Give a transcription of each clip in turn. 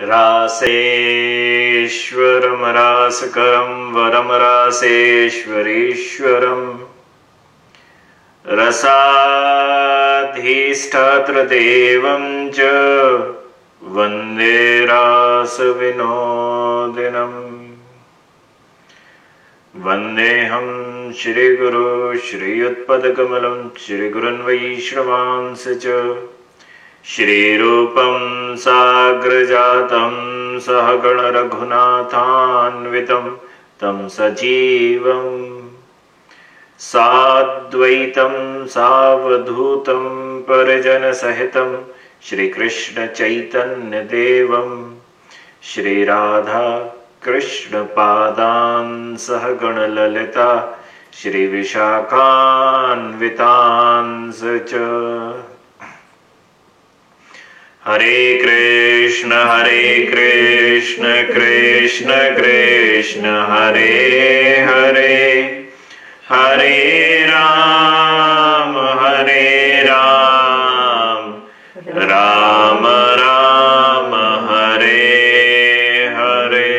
रासेश्वरं रासकरं वरं रासेश्वरीश्वरम्। रसाधिष्ठात्रदेवं च वंदे रासविनोदिनम्। वन्देऽहं श्रीगुरु श्रीयुत्पदकमलं श्रीगुरुन् वैष्णवांस च। श्रीरूपं साग्रजातं सहगणरघुनाथान्वितं तं सजीवम् साद्वैतं सावधूतं परिजनसहितं श्रीकृष्णचैतन्यदेवं श्रीराधा कृष्णपादान् सह गणललिता श्रीविशाखान्वितांस च हरे कृष्ण हरे कृष्ण कृष्ण कृष्ण, हरे हरे हरे राम हरे राम राम राम, हरे हरे।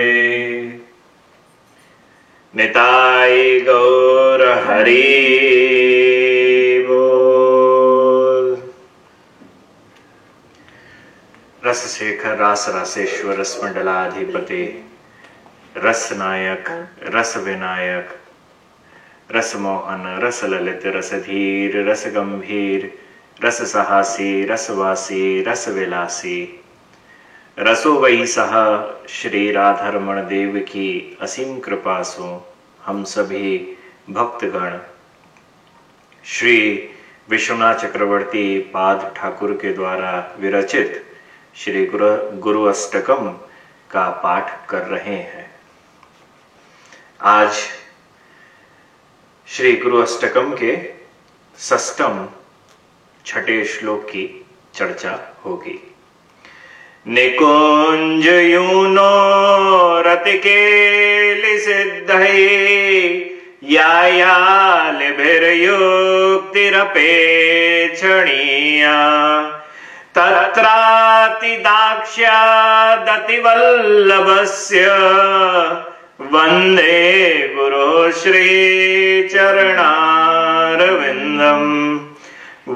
निताय गौर हरि रस शेखर रास रासेश्वर रस मंडलाधिपति रस नायक रस विनायक रस मोहन रस ललित रस धीर रस गंभीर रस सहासी रसवासी रस विलासी रसो वही सह श्री राधारमण देव की असीम कृपा सो हम सभी भक्तगण। श्री विश्वनाथ चक्रवर्ती पाद ठाकुर के द्वारा विरचित श्री गुरु गुरु अष्टकम का पाठ कर रहे हैं। आज श्री गुरु अष्टकम के सष्टम छठे श्लोक की चर्चा होगी। निकुंज यूनो रतिकेलि सिद्धये यायालिभिर्युक्तिरपेक्षणीया तत्रातिदाक्ष्यादतिवल्लभस्य वंदे गुरो श्रीचरणारविन्दम्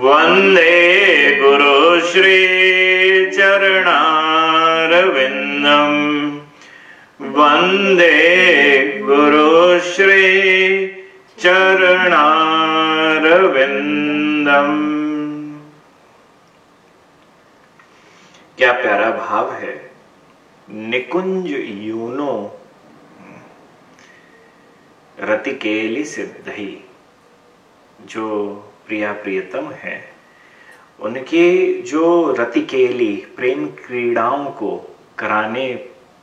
वंदे गुरो श्रीचरणारविन्दम् वंदे गुरो श्री क्या प्यारा भाव है? निकुंज यूनो, रतिकेली सिद्धि जो प्रिया प्रियतम है, उनके जो रतिकेली प्रेम क्रीड़ाओं को कराने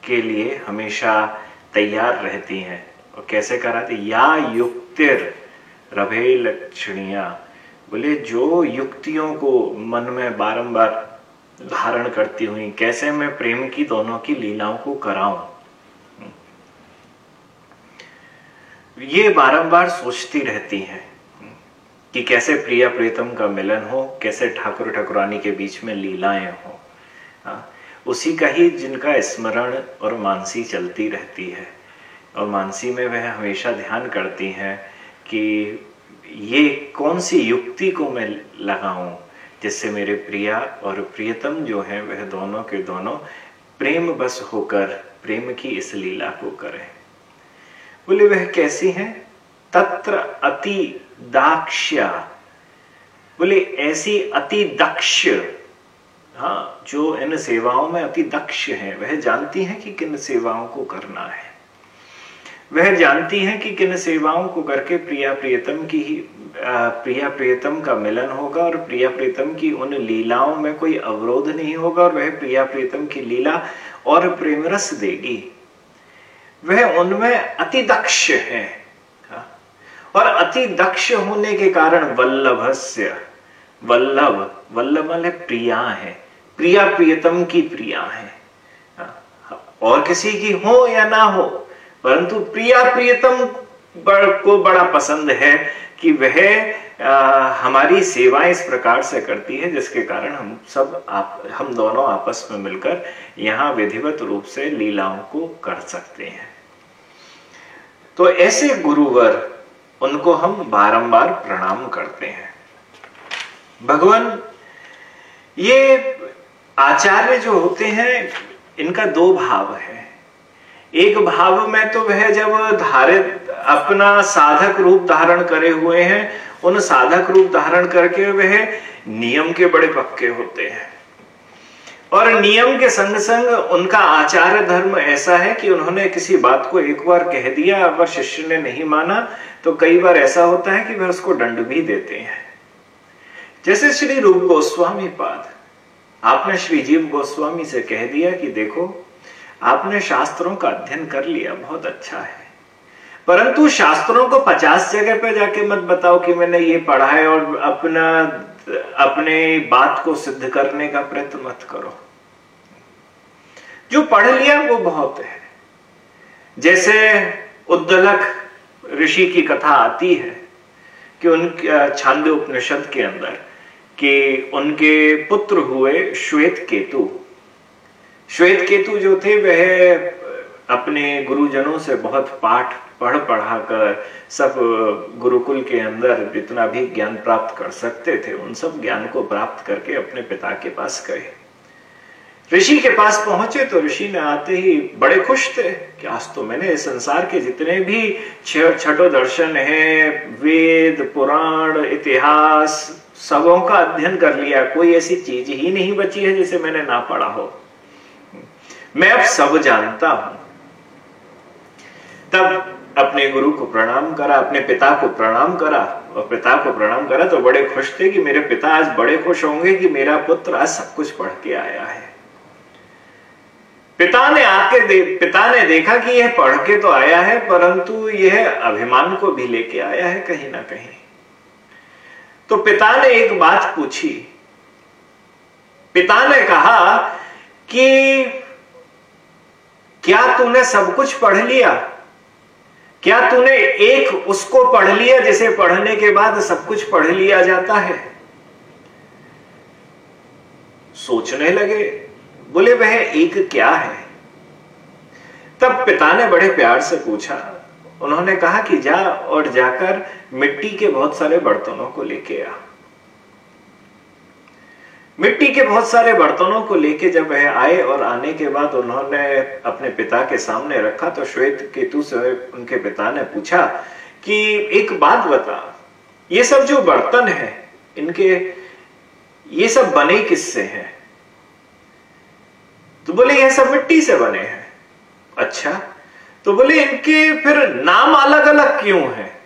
के लिए हमेशा तैयार रहती हैं। और कैसे कराते? या युक्तिर रभे लक्षणिया। बोले, जो युक्तियों को मन में बारंबार धारण करती हुई कैसे मैं प्रेम की दोनों की लीलाओं को कराऊं? ये बारंबार सोचती रहती हैं कि कैसे प्रिया प्रीतम का मिलन हो कैसे ठाकुर ठाकुरानी के बीच में लीलाएँ हो। हाँ, उसी का ही जिनका स्मरण और मानसी चलती रहती है। और मानसी में वह हमेशा ध्यान करती हैं कि ये कौन सी युक्ति को मैं लगाऊँ जिससे मेरे प्रिया और प्रियतम जो है, वह दोनों के दोनों प्रेम बस होकर, प्रेम की इस लीला को करें। बोले, वह कैसी है? तत्र अति दाक्ष्या। बोले, ऐसी अति दक्ष। हाँ जो इन सेवाओं में अति दक्ष है, वह जानती है कि किन सेवाओं को करना है। वह जानती हैं कि किन सेवाओं को करके प्रिया प्रियतम की ही प्रिया प्रियतम का मिलन होगा और प्रिया प्रियतम की उन लीलाओं में कोई अवरोध नहीं होगा और वह प्रिया प्रियतम की लीला और प्रेम रस देगी। वह उनमें अति दक्ष है। और अति दक्ष होने के कारण वल्लभस्य, वल्लभ वल्लभ वाले प्रिया है। प्रिया प्रियतम की प्रिया है। और किसी की हो या ना हो परंतु प्रिया प्रियतम को बड़ा पसंद है कि वह आ, हमारी सेवा इस प्रकार से करती है जिसके कारण हम सब आप हम दोनों आपस में मिलकर यहाँ विधिवत रूप से लीलाओं को कर सकते हैं। तो ऐसे गुरुवर उनको हम बारंबार प्रणाम करते हैं। भगवान ये आचार्य जो होते हैं इनका दो भाव है। एक भाव में तो वह जब धारित अपना साधक रूप धारण करे हुए हैं, उन साधक रूप धारण करके वह नियम के बड़े पक्के होते हैं। और नियम के संग संग उनका आचार धर्म ऐसा है कि उन्होंने किसी बात को एक बार कह दिया अगर शिष्य ने नहीं माना तो कई बार ऐसा होता है कि वह उसको दंड भी देते हैं। जैसे श्री रूप गोस्वामी पाद, आपने श्री जीव गोस्वामी से कह दिया कि देखो आपने शास्त्रों का अध्ययन कर लिया, बहुत अच्छा है। परंतु शास्त्रों को पचास जगह पे जाके मत बताओ कि मैंने ये पढ़ा है और अपना, अपने बात को सिद्ध करने का प्रयत्न मत करो। जो पढ़ लिया वो बहुत है। जैसे उद्दलक ऋषि की कथा आती है कि उन छांद उपनिषद के अंदर कि उनके पुत्र हुए श्वेत केतु। श्वेत केतु जो थे, वह अपने गुरुजनों से बहुत पाठ पढ़ पढ़ा कर सब गुरुकुल के अंदर जितना भी ज्ञान प्राप्त कर सकते थे, उन सब ज्ञान को प्राप्त करके अपने पिता के पास गए। ऋषि के पास पहुँचे तो ऋषि ने आते ही बड़े खुश थे कि आज तो मैंने संसार के जितने भी छठो दर्शन है, वेद, पुराण, इतिहास, सबों का अध्ययन कर लिया, कोई ऐसी चीज़ ही नहीं बची है जिसे मैंने ना पढ़ा हो। मैं अब सब जानता हूँ। तब अपने गुरु को प्रणाम करा अपने पिता को प्रणाम करा और पिता को प्रणाम करा तो बड़े खुश थे कि मेरे पिता आज बड़े खुश होंगे कि मेरा पुत्र आज सब कुछ पढ़ के आया है। पिता ने आके दे, पिता ने देखा कि यह पढ़ के तो आया है परंतु यह अभिमान को भी लेके आया है कहीं ना कहीं। तो पिता ने एक बात पूछी। पिता ने कहा कि क्या तूने सब कुछ पढ़ लिया? क्या तूने एक उसको पढ़ लिया जिसे पढ़ने के बाद सब कुछ पढ़ लिया जाता है? सोचने लगे, बोले, वह एक क्या है? तब पिता ने बड़े प्यार से पूछा। उन्होंने कहा कि जा और जाकर मिट्टी के बहुत सारे बर्तनों को लेके आ। मिट्टी के बहुत सारे बर्तनों को लेके जब वह आए और आने के बाद उन्होंने अपने पिता के सामने रखा तो श्वेत केतु से उनके पिता ने पूछा कि एक बात बता, ये सब जो बर्तन है, इनके, ये सब बने किससे हैं? तो बोले ये सब मिट्टी से बने हैं। अच्छा तो बोले, इनके फिर नाम अलग अलग क्यों है?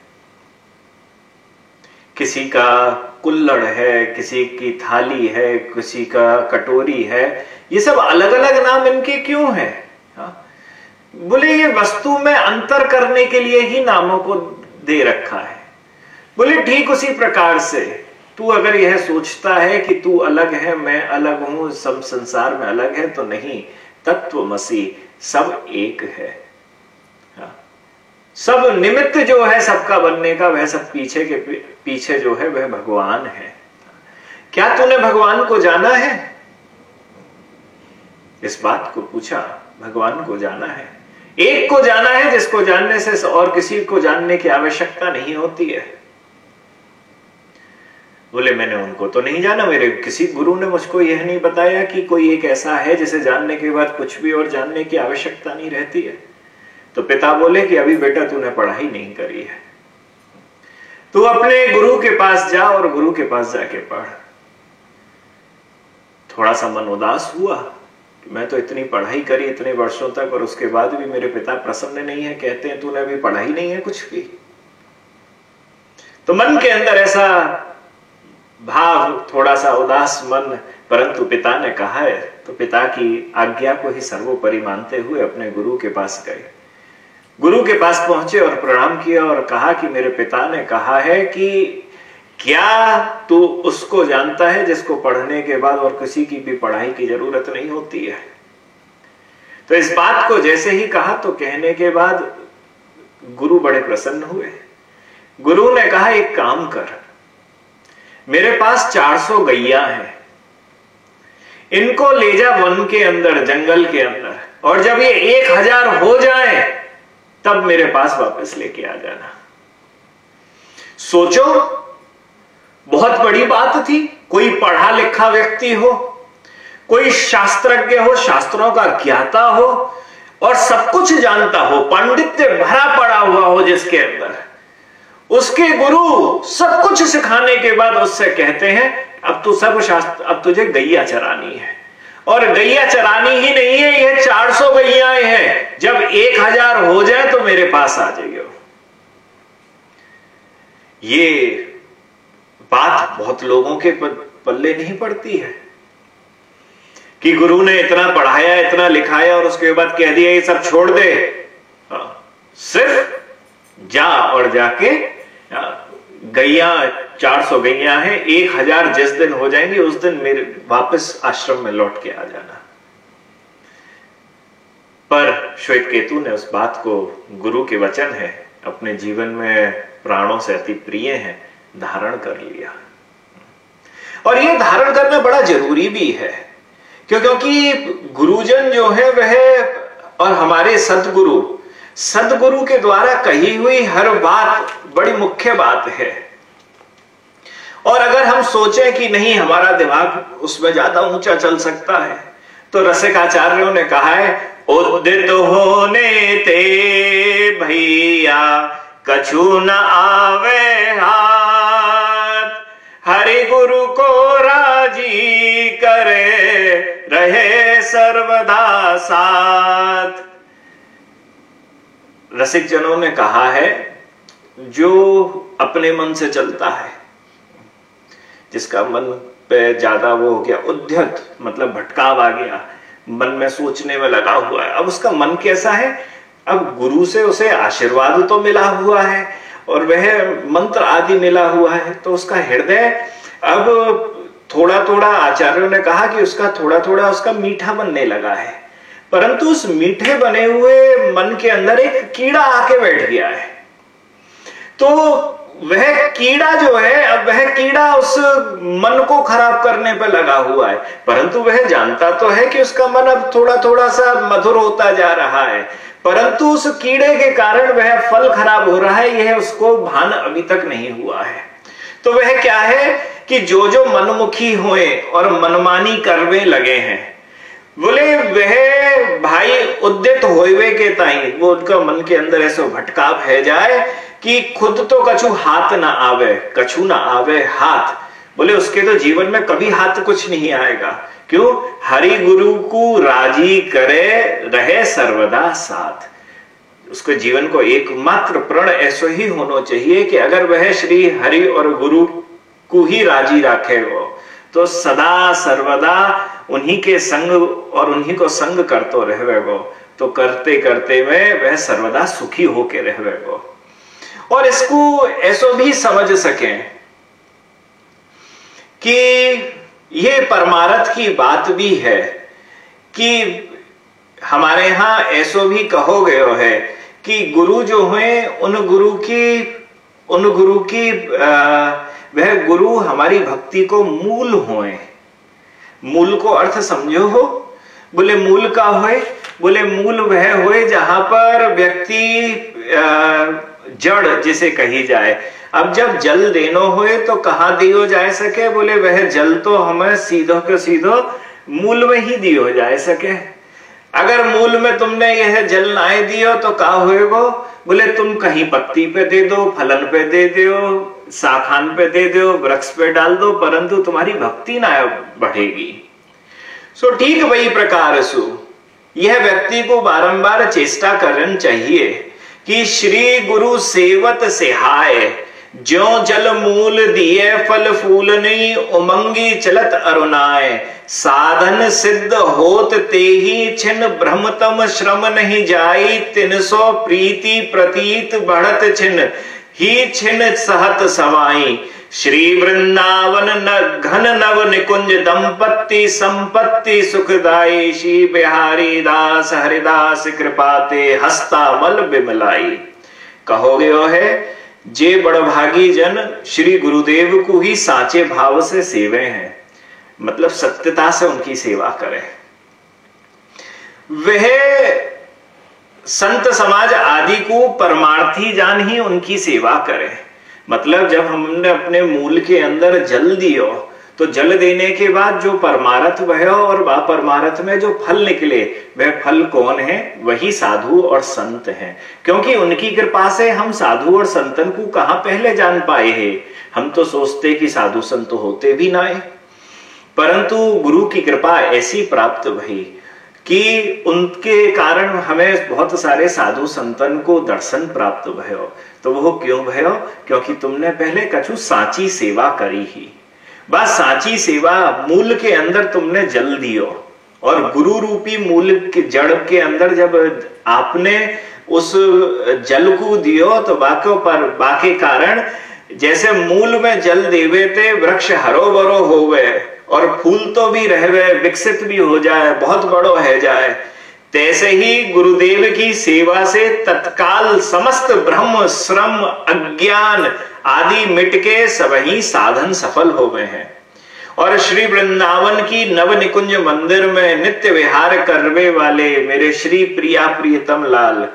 किसी का कुल्लड़ है, किसी की थाली है, किसी का कटोरी है, ये सब अलग अलग नाम इनके क्यों है? हाँ? बोले, ये वस्तु में अंतर करने के लिए ही नामों को दे रखा है। बोले, ठीक उसी प्रकार से, तू अगर यह सोचता है कि तू अलग है, मैं अलग हूँ, सब संसार में अलग है तो नहीं, तत्व मसी सब एक है। सब निमित्त जो है सबका बनने का, वह सब पीछे के पीछे जो है वह भगवान है। क्या तूने भगवान को जाना है? इस बात को पूछा, भगवान को जाना है। एक को जाना है जिसको जानने से और किसी को जानने की आवश्यकता नहीं होती है। बोले, मैंने उनको तो नहीं जाना, मेरे किसी गुरु ने मुझको यह नहीं बताया कि कोई एक ऐसा है जिसे जानने के बाद कुछ भी और जानने की आवश्यकता नहीं रहती है। तो पिता बोले कि अभी बेटा तूने पढ़ाई नहीं करी है। तू अपने गुरु के पास जा और गुरु के पास जाके पढ़। थोड़ा सा मन उदास हुआ मैं तो इतनी पढ़ाई करी इतने वर्षों तक और उसके बाद भी मेरे पिता प्रसन्न नहीं है, कहते हैं, तूने अभी पढ़ाई नहीं है कुछ भी। तो मन के अंदर ऐसा भाव, थोड़ा सा उदास मन, परंतु पिता ने कहा है तो पिता की आज्ञा को ही सर्वोपरि मानते हुए अपने गुरु के पास गए। गुरु के पास पहुँचे और प्रणाम किया और कहा कि मेरे पिता ने कहा है कि क्या तू उसको जानता है जिसको पढ़ने के बाद और किसी की भी पढ़ाई की ज़रूरत नहीं होती है? तो इस बात को जैसे ही कहा तो कहने के बाद गुरु बड़े प्रसन्न हुए। गुरु ने कहा, एक काम कर। मेरे पास 400 गैया हैं। इनको ले जा वन के अंदर, जंगल के अंदर। और जब ये एक हज़ार हो जाए तब मेरे पास वापस लेके आ जाना। सोचो, बहुत बड़ी बात थी। कोई पढ़ा लिखा व्यक्ति हो, कोई शास्त्रज्ञ हो, शास्त्रों का ज्ञाता हो, और सब कुछ जानता हो पांडित्य भरा पड़ा हुआ हो जिसके अंदर। उसके गुरु सब कुछ सिखाने के बाद उससे कहते हैं, अब तू सब शास्त्र, अब तुझे गैया चरानी है। और गैया चरानी ही नहीं है यह 400 गैयाएँ हैं। जब एक हज़ार हो जाए तो मेरे पास आ जाइए। ये बात बहुत लोगों के पल्ले नहीं पड़ती है। कि गुरु ने इतना पढ़ाया इतना लिखाया और उसके बाद कह दिया ये सब छोड़ दे। हाँ, सिर्फ़ जा और जाके गैया चार सौ गैया है, एक हज़ार जिस दिन हो जाएँगे, उस दिन मेरे वापस आश्रम में लौट के आ जाना। पर श्वेत केतु ने उस बात को गुरु के वचन है, अपने जीवन में प्राणों से अति प्रिय है, धारण कर लिया। और यह धारण करना बड़ा ज़रूरी भी है क्यों क्योंकि गुरुजन जो है, वह और हमारे सदगुरु सदगुरु के द्वारा कही हुई हर बात बड़ी मुख्य बात है। और अगर हम सोचें कि नहीं, हमारा दिमाग उसमें ज़्यादा ऊँचा चल सकता है तो रसिकाचार्यों ने कहा है उदित होने ते भैया, कछु न आवे हाथ। हरि गुरु को राज़ी करे रहे सर्वदा साथ। रसिक जनों ने कहा है, जो अपने मन से चलता है, जिसका मन पे ज़्यादा वो हो गया उद्यत मतलब भटकाव आ गया, मन में सोचने में लगा हुआ है, अब उसका मन कैसा है? अब गुरु से उसे आशीर्वाद तो मिला हुआ है और वह मंत्र आदि मिला हुआ है तो उसका हृदय, अब थोड़ा थोड़ा आचार्यों ने कहा कि उसका थोड़ा थोड़ा उसका मीठा बनने लगा है। परंतु उस मीठे बने हुए मन के अंदर एक कीड़ा आके बैठ गया है। तो वह कीड़ा जो है, अब वह कीड़ा उस मन को खराब करने पर लगा हुआ है। परंतु वह जानता तो है कि उसका मन अब थोड़ा थोड़ा सा मधुर होता जा रहा है। परंतु उस कीड़े के कारण वह फल खराब हो रहा है, यह उसको भान अभी तक नहीं हुआ है। तो वह क्या है कि जो जो मनमुखी हुए और मनमानी करवे लगे हैं। बोले, वह भाई उद्यत होवे के ताई। वो उनका मन के अंदर ऐसा भटकाव है जाए कि खुद तो कछु हाथ ना आवे, कछु ना आवे हाथ। बोले, उसके तो जीवन में कभी हाथ कुछ नहीं आएगा। क्यों? हरि गुरु को राज़ी करे, रहे सर्वदा साथ। उसके जीवन को एकमात्र प्रण ऐसा ही होना चाहिए कि अगर वह श्री हरि और गुरु को ही राज़ी रखे वो तो सदा सर्वदा उन्हीं के संग और उन्हीं को संग करते रहे वो तो करते करते में वह सर्वदा सुखी होके रहे वो और इसको ऐसो भी समझ सके कि ये परमारथ की बात भी है कि हमारे यहाँ ऐसो भी कहो गयो है कि गुरु जो हुए, उन गुरु की, उन गुरु की वह गुरु हमारी भक्ति को मूल होए। मूल को अर्थ समझो हो। बोले मूल का होए, बोले मूल वह होए जहाँ पर व्यक्ति जड़ जिसे कही जाए। अब जब जल देनो होए तो कहा दियो जाए सके? बोले वह जल तो हमें सीधो के सीधो मूल में ही दियो जाए सके। अगर मूल में तुमने यह जल नाए दियो तो कहा होएगो? बोले तुम कहीं पत्ती पे दे दो, फलन पे दे दो शाखान पे दे दो, वृक्ष पे डाल दो, परंतु तुम्हारी भक्ति ना बढ़ेगी। सो ठीक वही प्रकार सु। यह व्यक्ति को बारंबार चेष्टा करनी चाहिए कि श्री गुरु सेवत सिहाय जो जल मूल दिए फल फूल नहीं, उमंगी चलत अरुणाए साधन सिद्ध होत ते ही छिन ब्रह्मतम श्रम नहीं जाई, तिन सो प्रीति प्रतीत बढ़त छिन। ही छिन सहत सवाई श्री वृंदावन घन नव निकुंज दंपत्ति संपत्ति सुखदाई श्री बिहारी दास हरिदास कृपाते हस्ता मल बिमलाई। कहोगे है, जे बड़भागी जन श्री गुरुदेव को ही साचे भाव से सेवे हैं। मतलब सत्यता से उनकी सेवा करें। वह संत समाज आदि को परमार्थी जान ही उनकी सेवा करें। मतलब जब हमने अपने मूल के अंदर जल दियो तो जल देने के बाद जो परमारथ वह और वह परमारथ में जो फल निकले, वह फल कौन है? वही साधु और संत हैं। क्योंकि उनकी कृपा से हम साधु और संतन को कहा पहले जान पाए हैं? हम तो सोचते कि साधु संत होते भी ना है। परंतु गुरु की कृपा ऐसी प्राप्त भई। कि उनके कारण हमें बहुत सारे साधु संतन को दर्शन प्राप्त भयो। तो वो क्यों भयो? क्योंकि तुमने पहले कछु साची सेवा करी ही। बस साची सेवा मूल के अंदर तुमने जल दियो। और गुरु रूपी मूल के जड़ के अंदर जब आपने उस जल को दियो तो बाको पर, बाके कारण जैसे मूल में जल देवे थे वृक्ष हरो भरो हो गए और फूल तो भी रहे विकसित भी हो जाए, बहुत बड़ो है जाए। तैसे ही गुरुदेव की सेवा से तत्काल समस्त ब्रह्म, श्रम, अज्ञान आदि मिटके सभी साधन सफल हो गए हैं। और श्री वृंदावन की नव निकुंज मंदिर में नित्य विहार करवे वाले मेरे श्री प्रिया प्रियतम लाल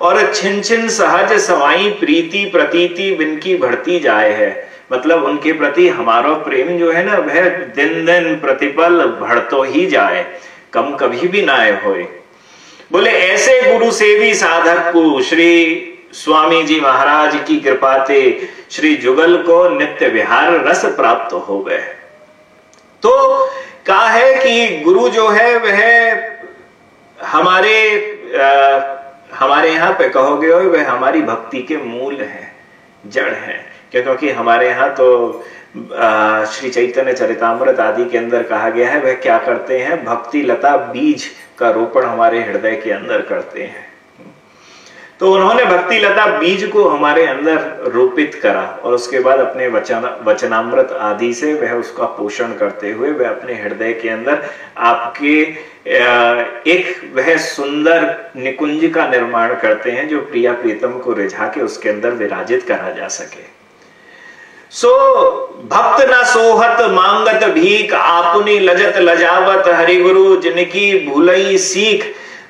और छिन छिन सहज सवाई प्रीति प्रतीति बिनकी बढ़ती जाए है। मतलब उनके प्रति हमारा प्रेम जो है ना वह दिन दिन प्रतिपल बढ़तो ही जाए कम कभी भी ना होए। बोले ऐसे गुरु सेवी साधक को श्री स्वामी जी महाराज की कृपा से श्री जुगल को नित्य विहार रस प्राप्त हो गए। तो कहा है कि गुरु जो है वह हमारे आ, हमारे यहाँ पे कहोगे वह हमारी भक्ति के मूल है जड़ है। क्योंकि हमारे यहाँ तो श्री चैतन्य चरितमृत आदि के अंदर कहा गया है, वह क्या करते हैं? भक्ति लता बीज का रोपण हमारे हृदय के अंदर करते हैं। तो उन्होंने भक्ति लता बीज को हमारे अंदर रोपित करा और उसके बाद अपने वचन, वचनामृत आदि से वह उसका पोषण करते हुए वह अपने हृदय के अंदर आपके एक वह सुंदर निकुंज का निर्माण करते हैं जो प्रिया प्रीतम को रिझा के उसके अंदर विराजित करा जा सके। सो भक्त न सोहत मांगत भीख, आपुनी लजत लजावत हरि गुरु जिनकी भूलई सीख।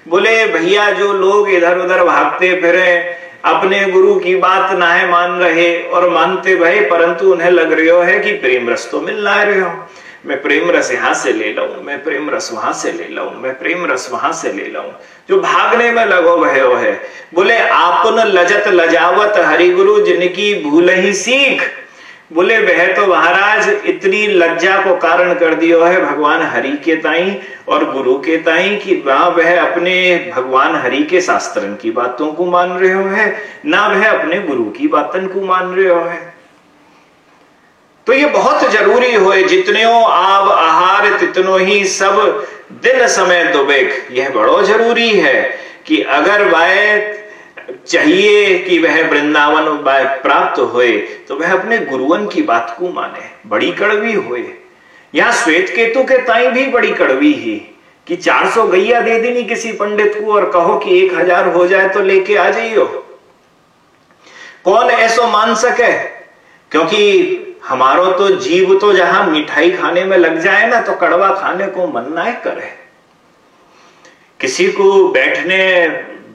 बोले, भैया, जो लोग इधर उधर भागते फिरे, अपने गुरु की बात ना है मान रहे और मानते भाई परंतु उन्हें लग रहे है कि प्रेम रस तो मिल ना रहे हो। मैं प्रेम रस यहाँ से ले लाऊं, मैं प्रेम रस वहाँ से ले लाऊं, मैं प्रेम रस वहाँ से ले लाऊं। जो भागने में लगो भयो है बोले, आपन लजत लजावत हरि गुरु जिनकी भूल ही सीख बोले, वह तो महाराज, इतनी लज्जा को कारण कर दियो है भगवान हरि के ताई और गुरु के ताई कि वह वह अपने भगवान हरि के शास्त्रन की बातों को मान रहे हो है ना वह अपने गुरु की बातन को मान रहे हो. है तो ये बहुत ज़रूरी हो जितने आव आहार, तितनो ही सब दिन समय दुबेक। यह बड़ो ज़रूरी है कि अगर वह चाहिए कि वह वृंदावन प्राप्त होए तो वह अपने गुरुवन की बात को माने, बड़ी कड़वी होए। यहाँ श्वेत केतु के ताई भी बड़ी कड़वी ही, कि 400 गैया दे देनी किसी पंडित को और कहो कि एक हज़ार हो जाए तो लेके आ जाइयो। कौन ऐसो मान सके? क्योंकि हमारो तो जीव तो जहाँ मिठाई खाने में लग जाए ना तो कड़वा खाने को मन ना करे। किसी को बैठने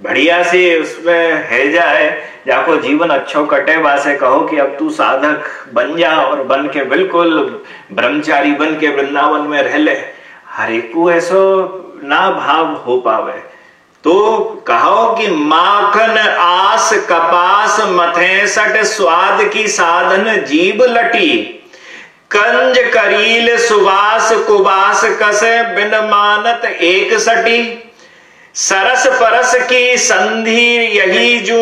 बढ़िया से उसमें है जाए जाको जीवन अच्छो कटे वासे कहो कि अब तू साधक बन जा और बन के बिल्कुल ब्रह्मचारी बन के वृंदावन में रह ले। हर एक को ऐसो ना भाव हो पावे। तो कहो कि माखन आस कपास मथे सट स्वाद की साधन जीव लटी। कंज करील सुवास कुबास कसे बिन मानत एक सटी। सरस परस की संधि यही जू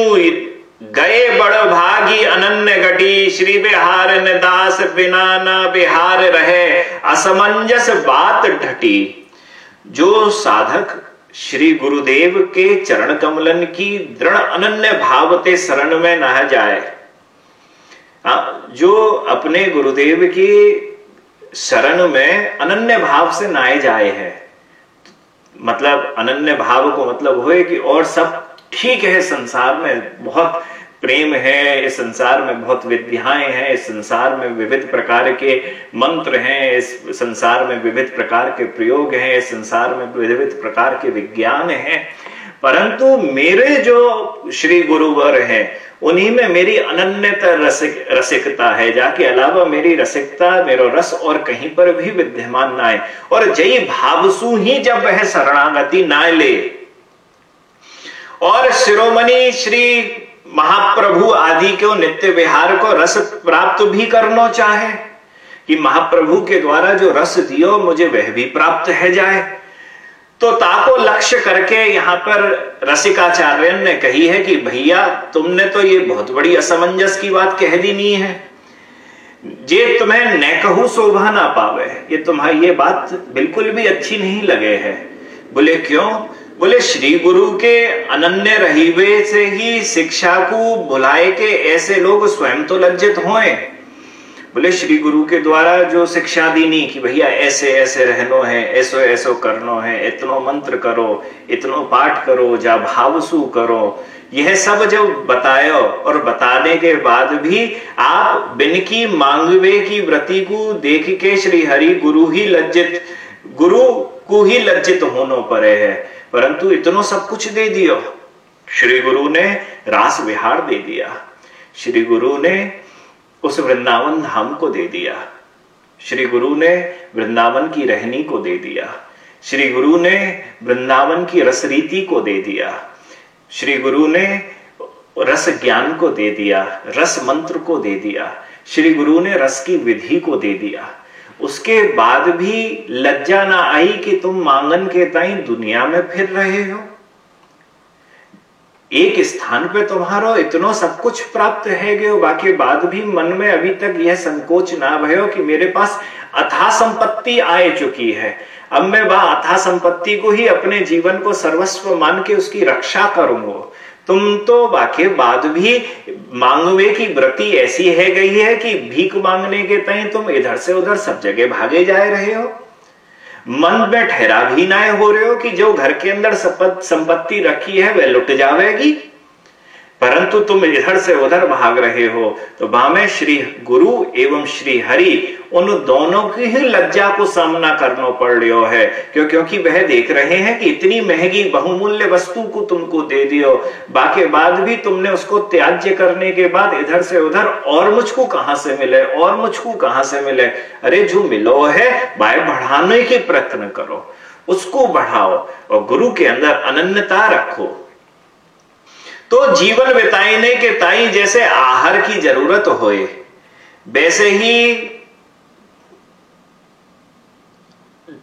गए बड़ भागी अनन्य घटी श्री बिहार न दास बिना न बिहार रहे, असमंजस बात ढटी। जो साधक श्री गुरुदेव के चरण कमलन की दृढ़ अनन्य भावते शरण में न जाए जो अपने गुरुदेव की शरण में अनन्य भाव से नए जाए है। मतलब अनन्य भाव को मतलब हुए कि और सब ठीक है संसार में बहुत प्रेम है, इस संसार में बहुत विद्याएँ हैं, इस संसार में विविध प्रकार के मंत्र हैं, इस संसार में विविध प्रकार के प्रयोग हैं, इस संसार में विविध प्रकार के विज्ञान हैं। परंतु मेरे जो श्री गुरुवर हैं, उन्हीं में मेरी अनन्यता रसिक, रसिकता है। जाके अलावा मेरी रसिकता, मेरा रस और कहीं पर भी विद्यमान ना है। और जय भावसु ही जब वह शरणागति ना ले। और शिरोमणि श्री महाप्रभु आदि के नित्य विहार को रस प्राप्त भी करना चाहे, कि महाप्रभु के द्वारा जो रस दियो, मुझे वह भी प्राप्त है जाए। तो ताको लक्ष्य करके यहाँ पर रसिकाचार्य ने कही है कि भैया, तुमने तो ये बहुत बड़ी असमंजस की बात कह दी नहीं है। जे तुम्हें न कहू शोभा ना पावे, ये तुम्हारी ये बात बिल्कुल भी अच्छी नहीं लगे है। बोले, क्यों? बोले, श्री गुरु के अनन्य रहीवे से ही शिक्षा को बुलाए के ऐसे लोग स्वयं तो लज्जित होए। बोले, श्री गुरु के द्वारा जो शिक्षा दीनी कि भैया ऐसे ऐसे रहनो है, ऐसो ऐसो करनो है, इतनो मंत्र करो, इतनो पाठ करो, जा भावसु करो। यह सब जब बतायो और बताने के बाद भी आप बिन की मांगवे की व्रति को देख के श्री हरि गुरु ही लज्जित, गुरु को ही लज्जित होनो पड़े है। परंतु इतनो सब कुछ दे दियो। श्री गुरु ने रास विहार दे दिया। श्री गुरु ने उस वृंदावन धाम को दे दिया। श्री गुरु ने वृंदावन की रहनी को दे दिया। श्री गुरु ने वृंदावन की रस रीति को दे दिया। श्री गुरु ने रस ज्ञान को दे दिया, रस मंत्र को दे दिया, श्री गुरु ने रस की विधि को दे दिया। उसके बाद भी लज्जा ना आई कि तुम मांगन के ताई दुनिया में फिर रहे हो। एक स्थान पे तुम्हारो इतनो सब कुछ प्राप्त है गयो बाकी बाद भी मन में अभी तक यह संकोच ना भयो कि मेरे पास अथा संपत्ति आए चुकी है। अब मैं वह अथा संपत्ति को ही अपने जीवन को सर्वस्व मान के उसकी रक्षा करूँगा तुम तो बाकी बाद भी मांगवे की व्रति ऐसी है गई है कि भीख मांगने के तय तुम इधर से उधर सब जगह भागे जा रहे हो। मन में ठहरा भी ना हो रहे हो कि जो घर के अंदर संपत्ति रखी है, वह लुट जाएगी परंतु तुम इधर से उधर भाग रहे हो तो में श्री गुरु एवं श्री हरि उन दोनों की ही लज्जा को सामना करना पड़ रहा है। क्यों? क्योंकि वह देख रहे हैं कि इतनी महँगी बहुमूल्य वस्तु को तुमको दे दियो। बाकी बाद भी तुमने उसको त्याज्य करने के बाद इधर से उधर और मुझको कहाँ से मिले, और मुझको कहाँ से मिले? अरे, जो मिलो है वाय बढ़ाने के प्रयत्न करो। उसको बढ़ाओ और गुरु के अंदर अनन्यता रखो। तो जीवन बिताने के ताई जैसे आहार की ज़रूरत होए। वैसे ही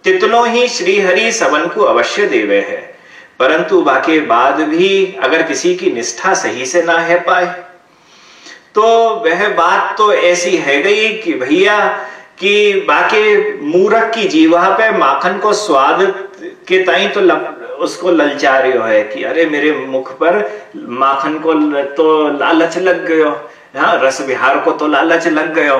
तितनो ही श्री हरि सबन को अवश्य देवे है। परंतु बाके बाद भी अगर किसी की निष्ठा सही से ना है पाए। तो वह बात तो ऐसी है गई कि भैया कि बाके मूरख की जीवा पे माखन को स्वाद के ताई तो लग, उसको ललचा रहे है कि अरे मेरे मुख पर माखन को तो लालच लग गयो हाँ। रस विहार को तो लालच लग गयो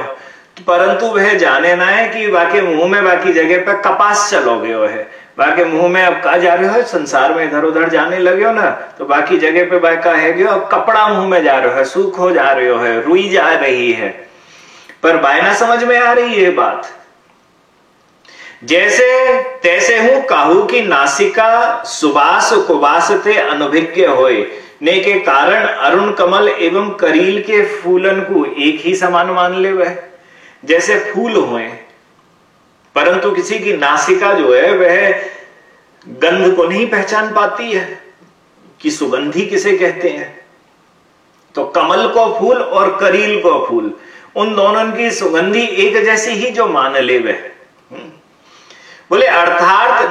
परंतु वह जाने ना है कि बाकी मुँह में बाकी जगह पर कपास चलो गयो है बाकी मुँह में अब कहा जा रहे हो, संसार में इधर उधर जाने लगे हो ना तो बाकी जगह पे बाका है गयो अब कपड़ा मुँह में जा रहे हो, सूख हो जा रहे हो है, रुई जा रही है। पर बायना समझ में आ रही है बात। जैसे तैसे हूँ काहू की नासिका सुबास कुबास थे अनुभज्ञ होए। ने के कारण अरुण कमल एवं करील के फूलन को एक ही समान मान ले वह जैसे फूल हुए। परंतु किसी की नासिका जो है, वह गंध को नहीं पहचान पाती है। कि सुगंधी किसे कहते हैं? तो कमल को फूल और करील को फूल। उन दोनों की सुगंधी एक जैसी ही जो मान ले वह हम्म। बोले, अर्थात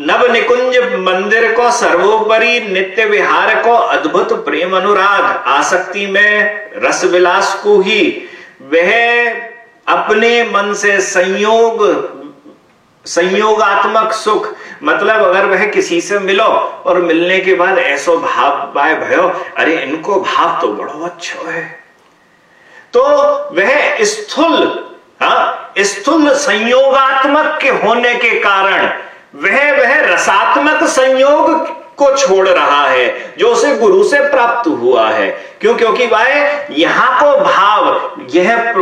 नव निकुंज मंदिर को सर्वोपरि नित्य विहार को अद्भुत प्रेम अनुराग, आसक्ति में रस विलास को ही वह अपने मन से संयोग, संयोगात्मक सुख मतलब अगर वह किसी से मिलो और मिलने के बाद ऐसो भाव पाए भयो, अरे इनको भाव तो बड़ो अच्छा है। तो वह स्थूल हाँ स्थूल संयोगात्मक के होने के कारण वह वह रसात्मक संयोग को छोड़ रहा है, जो उसे गुरु से प्राप्त हुआ है। क्यों? क्योंकि वह यहाँ को भाव, यह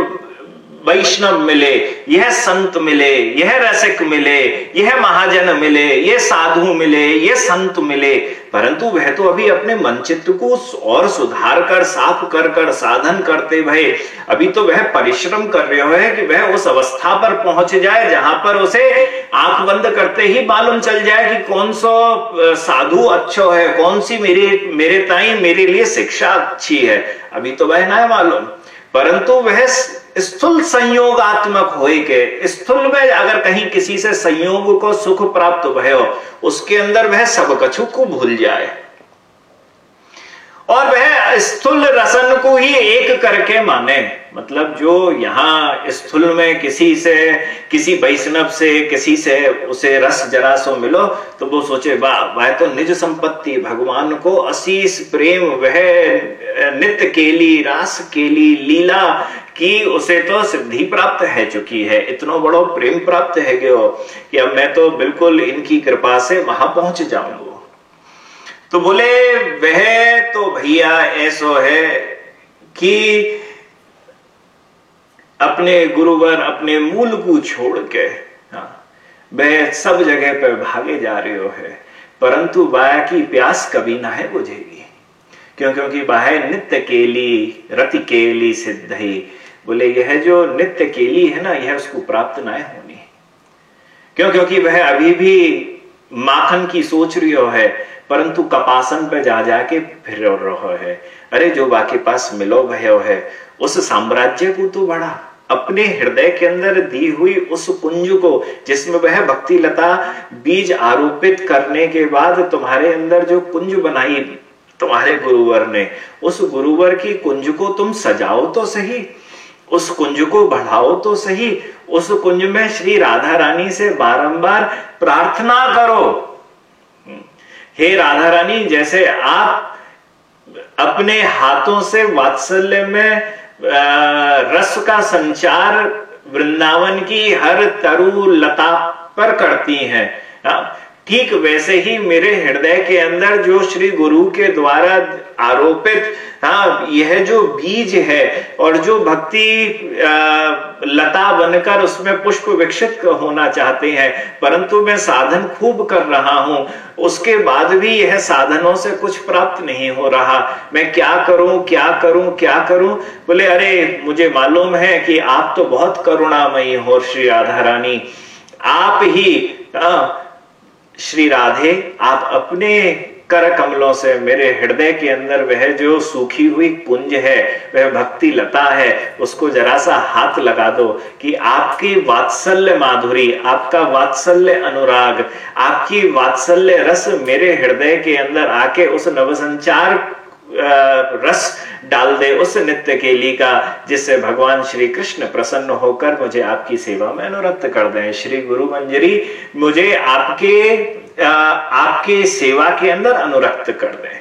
वैष्णव मिले, यह संत मिले, यह रसिक मिले, यह महाजन मिले यह साधु मिले यह संत मिले। परंतु वह तो अभी अपने मन को और सुधार कर, साफ़ कर कर, साधन करते भय। अभी तो वह परिश्रम कर रहे है कि वह उस अवस्था पर पहुँच जाए, जहाँ पर उसे आँख बंद करते ही मालूम चल जाए कि कौन सा साधु अच्छा है, कौन सी मेरे मेरे ताई, मेरे लिए शिक्षा अच्छी है। अभी तो वह ना मालूम। परंतु वह स्थूल संयोगात्मक हो के स्थूल में अगर कहीं किसी से संयोग को सुख प्राप्त भयो उसके अंदर वह सब कछु को भूल जाए। और वह स्थूल रसन को ही एक करके माने। मतलब जो यहाँ स्थूल में किसी से, किसी वैष्णव से, किसी से उसे रस जरा सो मिलो तो वो सोचे, वाह, वह तो निज संपत्ति, भगवान को अशीष प्रेम, वह नित्य केली, रास केली, लीला की उसे तो सिद्धि प्राप्त है चुकी है। इतना बड़ो प्रेम प्राप्त है कि अब मैं तो बिल्कुल इनकी कृपा से वहाँ पहुँच जाऊँगा तो बोले वह तो भैया ऐसो है कि अपने गुरुवर अपने मूल को छोड़ के हाँ, वह सब जगह पर भागे जा रहे हो है परंतु बाया की प्यास कभी ना है बुझेगी। क्यों? क्योंकि बाहे नित्य केली रति केली सिद्ध ही। बोले यह जो नित्य केली है ना यह उसको प्राप्त ना होनी। क्यों? क्योंकि वह अभी भी माखन की सोच रही हो है परंतु कपासन पे जा जाके फिर रहो है। अरे, जो बाकी पास मिलो भयो है। उस साम्राज्य को तो बड़ा। अपने हृदय के अंदर दी हुई उस कुंज को, जिसमें वह भक्ति लता बीज आरोपित करने के बाद तुम्हारे अंदर जो कुंज बनाई तुम्हारे गुरुवर ने, उस गुरुवर की कुंज को तुम सजाओ तो सही, उस कुंज को बढ़ाओ तो सही, उस कुंज में श्री राधा रानी से बारंबार प्रार्थना करो। हे राधा रानी जैसे आप अपने हाथों से वात्सल्य में रस का संचार वृंदावन की हर तरु लता पर करती हैं। ठीक वैसे ही मेरे हृदय के अंदर जो श्री गुरु के द्वारा आरोपित हाँ यह जो बीज है और जो भक्ति लता बनकर उसमें पुष्प विकसित होना चाहते हैं परंतु मैं साधन खूब कर रहा हूँ उसके बाद भी यह साधनों से कुछ प्राप्त नहीं हो रहा। मैं क्या करूँ क्या करूँ क्या करूँ? बोले अरे मुझे मालूम है कि आप तो बहुत करुणामयी हो श्री राधा रानी। आप ही आ, श्री राधे, आप अपने कर कमलों से मेरे हृदय के अंदर वह जो सूखी हुई कुंज है, वह भक्ति लता है, उसको जरा सा हाथ लगा दो कि आपकी वात्सल्य माधुरी, आपका वात्सल्य अनुराग, आपकी वात्सल्य रस मेरे हृदय के अंदर आके उस नवसंचार रस डाल दे उस नित्य केली का, जिससे भगवान श्री कृष्ण प्रसन्न होकर मुझे आपकी सेवा में अनुरक्त कर दें। श्री गुरु मंजरी मुझे आपके आपके सेवा के अंदर अनुरक्त कर दें।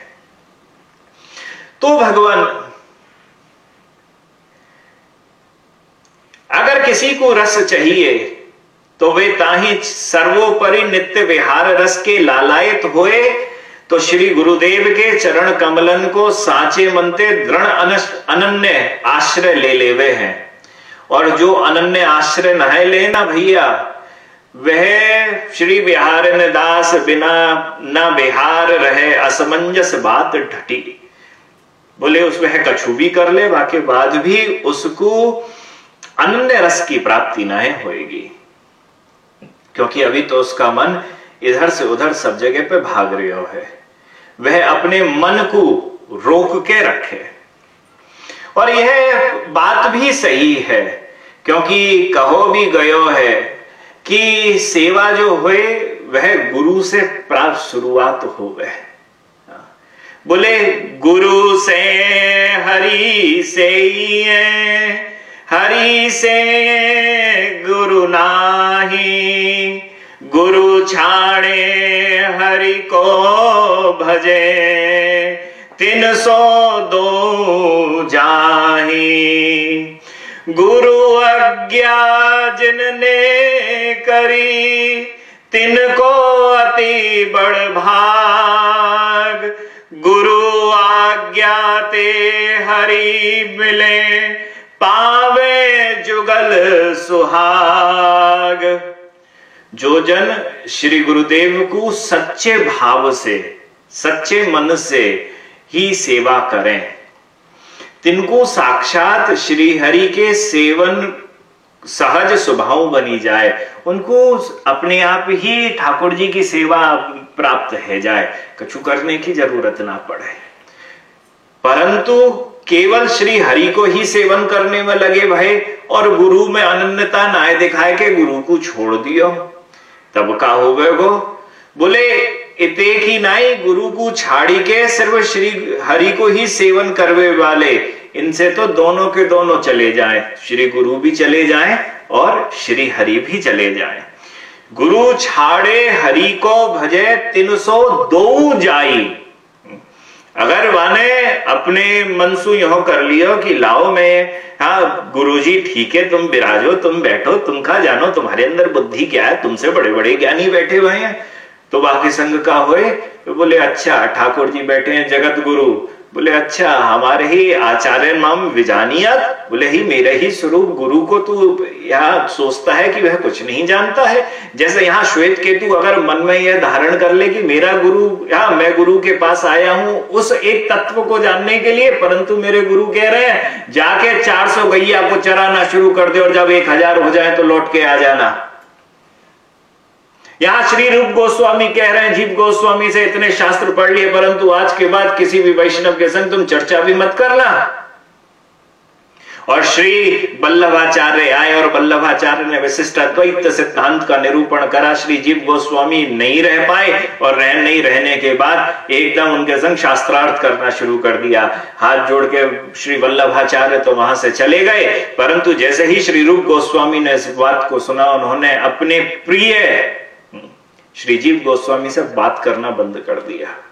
तो भगवान, अगर किसी को रस चाहिए तो वे ताही सर्वोपरि नित्य विहार रस के लालायत हुए तो श्री गुरुदेव के चरण कमलन को साचे मनते दृढ़ अनन्य आश्रय ले लेवे हैं। और जो अनन्य आश्रय नहे लेना भैया, वह श्री बिहार दास बिना न बिहार रहे असमंजस बात ढटी। बोले उसमें कछु भी कर ले, बाकी बाद भी उसको अनन्य रस की प्राप्ति न होगी क्योंकि अभी तो उसका मन इधर से उधर सब जगह पे भाग रहा है। वह अपने मन को रोक के रखे। और यह बात भी सही है, क्योंकि कहो भी गयो है कि सेवा जो हुए, वह गुरु से प्राप्त शुरुआत हो गए बोले, गुरु से हरि से हरि से गुरु नाही। गुरु छाणे, हरि को भजे। तीन सौ दो जाही। गुरु अज्ञा जिनने करी, तिन को अति बड़ भाग। गुरु आज्ञा ते हरि मिले, पावे जुगल सुहाग। जो जन श्री गुरुदेव को सच्चे भाव से, सच्चे मन से ही सेवा करें। तिनको साक्षात श्री हरि के सेवन सहज स्वभाव बनी जाए। उनको अपने आप ही ठाकुर जी की सेवा प्राप्त है जाए। कछु करने की ज़रूरत ना पड़े। परंतु केवल श्री हरि को ही सेवन करने में लगे भाई और गुरु में अनन्यता ना दिखाए के गुरु को छोड़ दियो। तब का हो गए गो बोले इते की नाई गुरु को छाड़ी के सिर्फ़ श्री हरि को ही सेवन करवे वाले। इनसे तो दोनों के दोनों चले जाएँ। श्री गुरु भी चले जाएँ और श्री हरि भी चले जाएँ। गुरु छाड़े हरि को भजे तीन सौ दो जाई। अगर वाने अपने मनसू यो कर लियो कि लाओ मैं हाँ गुरु जी ठीक है, तुम बिराजो, तुम बैठो, तुम खा जानो, तुम्हारे अंदर बुद्धि क्या है, तुमसे बड़े बड़े ज्ञानी बैठे हुए हैं। तो बाकी संघ का होए तो बोले अच्छा ठाकुर जी बैठे हैं, जगत गुरु। बोले अच्छा हमारे ही आचार्य माम विजानियत, बोले, ही मेरे ही स्वरूप गुरु को तू यहाँ सोचता है कि वह कुछ नहीं जानता है? जैसे यहाँ श्वेत केतु अगर मन में यह धारण कर ले कि मेरा गुरु या मैं गुरु के पास आया हूँ, उस एक तत्व को जानने के लिए, परंतु मेरे गुरु कह रहे हैं, जाके 400 गैया को चराना शुरू कर दे और जब एक हज़ार हो जाए तो लौट के आ जाना। यहाँ श्री रूप गोस्वामी कह रहे हैं, जीव गोस्वामी से इतने शास्त्र पढ़ लिए, परंतु आज के बाद किसी भी वैष्णव के संग तुम चर्चा भी मत करना और श्री बल्लभाचार्य आए और बल्लभाचार्य ने विशिष्ट अद्वैत सिद्धांत का निरूपण करा, श्री जीव गोस्वामी नहीं रह पाए और रह नहीं रहने के बाद एकदम उनके संग शास्त्रार्थ करना शुरू कर दिया। हाथ जोड़ के श्री वल्लभाचार्य तो वहाँ से चले गए, परंतु जैसे ही श्री रूप गोस्वामी ने इस बात को सुना, उन्होंने अपने प्रिय श्री जीव गोस्वामी से बात करना बंद कर दिया।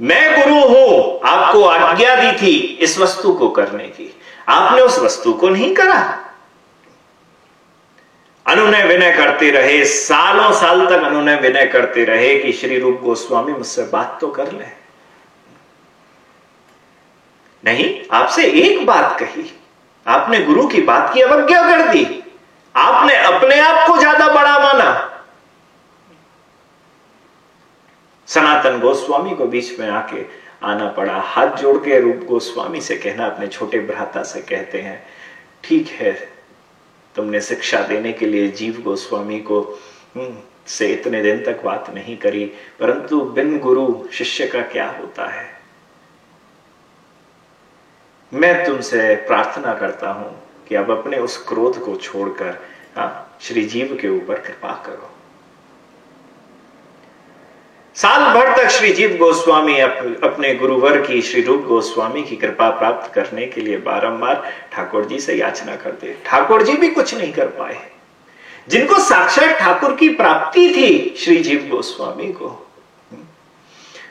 मैं गुरु हूँ, आपको आज्ञा दी थी इस वस्तु को करने की। आपने उस वस्तु को नहीं करा। अनुनय विनय करते रहे, सालों साल तक अनुनय विनय करते रहे कि श्री रूप गोस्वामी मुझसे बात तो कर ले। नहीं, आपसे एक बात कही। आपने गुरु की बात की अवज्ञा कर दी। आपने अपने आप को ज़्यादा बड़ा माना। सनातन गोस्वामी को बीच में आके आना पड़ा। हाथ जोड़ के रूप गोस्वामी से कहना अपने छोटे भ्राता से कहते हैं ठीक है तुमने शिक्षा देने के लिए जीव गोस्वामी को हम्म, से इतने दिन तक बात नहीं करी परंतु बिन गुरु शिष्य का क्या होता है? मैं तुमसे प्रार्थना करता हूँ कि अब अपने उस क्रोध को छोड़कर हाँ श्री जीव के ऊपर कृपा करो। साल भर तक श्री जीव गोस्वामी अप, अपने गुरुवर की श्री रूप गोस्वामी की कृपा प्राप्त करने के लिए बारंबार ठाकुर जी से याचना करते। ठाकुर जी भी कुछ नहीं कर पाए। जिनको साक्षात ठाकुर की प्राप्ति थी श्री जीव गोस्वामी को।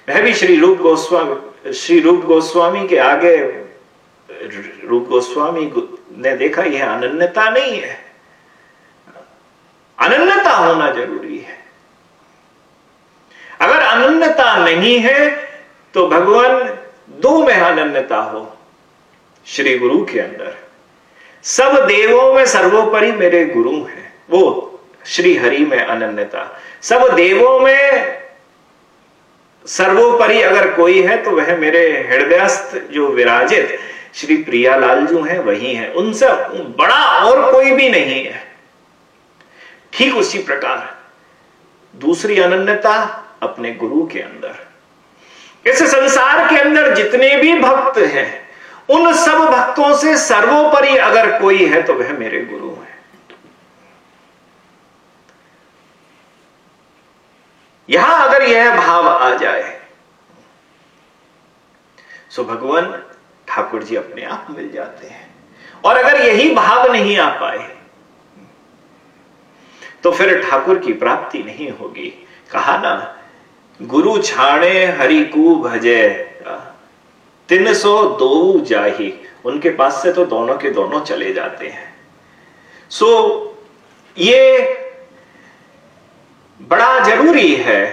वह भी श्री रूप गोस्वामी श्री रूप गोस्वामी के आगे रूप गोस्वामी ने देखा यह अनन्यता नहीं है। अनन्यता होना ज़रूरी है। अगर अनन्यता नहीं है तो भगवान दो में अनन्यता हो, श्री गुरु के अंदर। सब देवों में सर्वोपरि मेरे गुरु हैं। वो श्री हरि में अनन्यता। सब देवों में सर्वोपरि अगर कोई है तो वह मेरे हृदयस्थ, जो विराजित श्री प्रियालाल जो है, वही है। उनसे बड़ा और कोई भी नहीं है। ठीक उसी प्रकार, दूसरी अनन्यता अपने गुरु के अंदर। इस संसार के अंदर जितने भी भक्त हैं, उन सब भक्तों से सर्वोपरि अगर कोई है तो वह मेरे गुरु हैं। यहाँ अगर यह भाव आ जाए, सो भगवान ठाकुर जी अपने आप मिल जाते हैं। और अगर यही भाव नहीं आ पाए तो फिर ठाकुर की प्राप्ति नहीं होगी। कहा ना, गुरु छाणे हरि को भजे। तीन सौ दो जाही। उनके पास से तो दोनों के दोनों चले जाते हैं। सो, ये बड़ा ज़रूरी है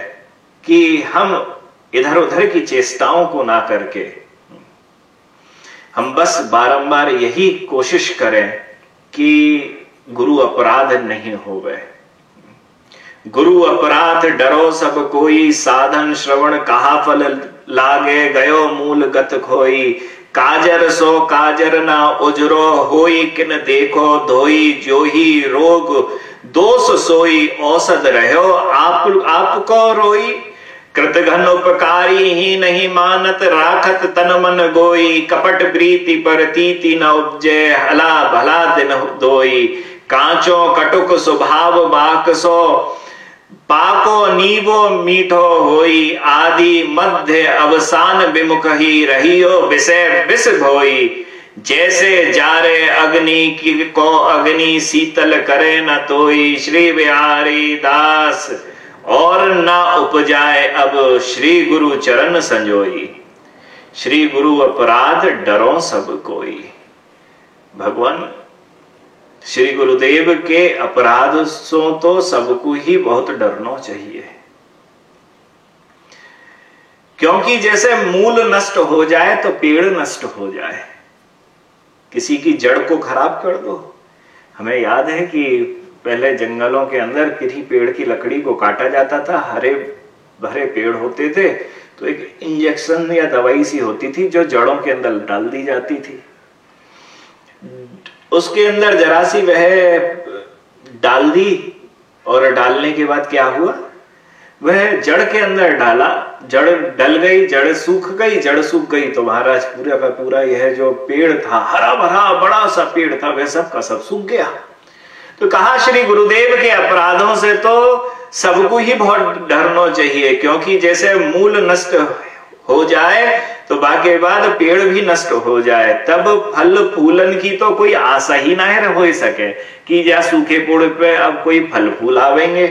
कि हम इधर उधर की चेष्टाओं को ना करके हम बस बारंबार यही कोशिश करें कि गुरु अपराध नहीं हो गए गुरु अपराध डरो सब कोई, साधन श्रवण कहा फल लागे, गयो मूल गत खोई। काजर सो काजर ना उजरो, होई किन देखो धोई जो ही रोग। दोष सोई औसद रहो, आप, आपको रोई। कृतघन उपकारी ही नहीं मानत, राखत तन मन गोई। कपट प्रीति पर तीति न उपजे, हला भला दिन दोई। कांचो कटुक स्वभाव बाक सो, पाको नीवो मीठो होई। आदि मध्य अवसान विमुख ही रहियो, विषय विष भोई। जैसे जारे अग्नि की को अग्नि, शीतल करे न तोई। श्री बिहारी दास। और न उपजाए अब श्री गुरु चरण संजोई। श्री गुरु अपराध डरो सब कोई। भगवान, श्री गुरुदेव के अपराध सो तो सबको ही बहुत डरना चाहिए। क्योंकि जैसे मूल नष्ट हो जाए तो पेड़ नष्ट हो जाए। किसी की जड़ को खराब कर दो। हमें याद है कि पहले जंगलों के अंदर किसी पेड़ की लकड़ी को काटा जाता था, हरे, भरे पेड़ होते थे तो एक इंजेक्शन या दवाई सी होती थी जो जड़ों के अंदर डाल दी जाती थी। उसके अंदर जरा सी वह डाल दी और डालने के बाद क्या हुआ? वह जड़ के अंदर डाला, जड़ डल गई, जड़ सूख गई, जड़ सूख गई तो महाराज पूरा का पूरा यह जो पेड़ था, हरा भरा बड़ा सा पेड़ था, वह सब का सब सूख गया। तो कहा श्री गुरुदेव के अपराधों से तो सबको ही बहुत डरना चाहिए, क्योंकि जैसे मूल नष्ट हो जाए तो बाकी बाद पेड़ भी नष्ट हो जाए, तब फल फूलन की तो कोई आशा ही ना हो सके कि या सूखे पेड़ पे अब कोई फल फूल आवेंगे।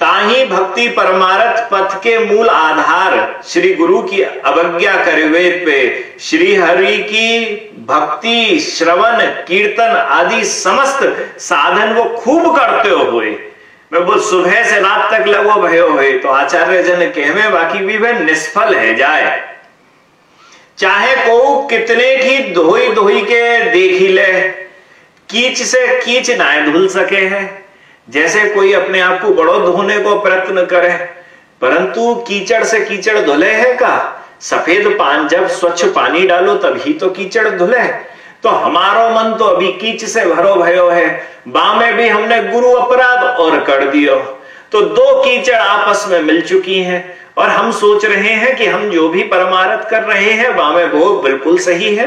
ताही भक्ति परमारथ पथ के मूल आधार श्री गुरु की अवज्ञा करे हुए पे श्री हरि की भक्ति, श्रवण, कीर्तन आदि समस्त साधन वो खूब करते हुए। मैं बोल, सुबह से रात तक लगो भयो हुए तो आचार्य जन कहवे बाकी भी वह निष्फल है, जाए। चाहे को कितने की धोई धोई के देख ले, कीच से कीच ना धुल सके है। जैसे कोई अपने आप को बड़ो धोने को प्रयत्न करे परंतु कीचड़ से कीचड़ धुले है का? सफ़ेद पान जब स्वच्छ पानी डालो तभी तो कीचड़ धुले तो हमारो मन तो अभी कीच से भरो भयो है। बामे भी हमने गुरु अपराध और कर दियो। तो दो कीचड़ आपस में मिल चुकी हैं और हम सोच रहे हैं कि हम जो भी परमारथ कर रहे हैं बामे वो बिल्कुल सही है।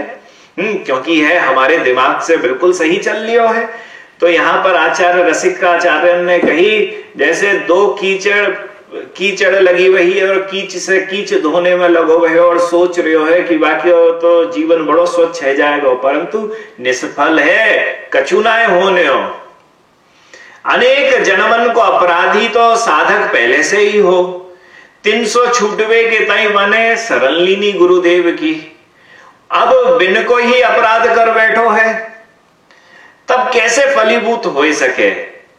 हम्म, क्योंकि है हमारे दिमाग से बिल्कुल सही चल लियो है। तो यहाँ पर आचार्य रसिकाचार्य ने कही, जैसे दो कीचड़ कीचड़ लगी हुई है और कीच से कीच धोने में लगो हुए और सोच रहे हो है कि बाकी तो जीवन बड़ो स्वच्छ है जाएगा, परंतु निष्फल है कचुनाए होने हो। अनेक जनमन को अपराधी तो साधक पहले से ही हो। तीन सौ छूटवे के तय बने सरलिनी गुरुदेव की। अब बिन को ही अपराध कर बैठो है। तब कैसे फलीभूत हो सके?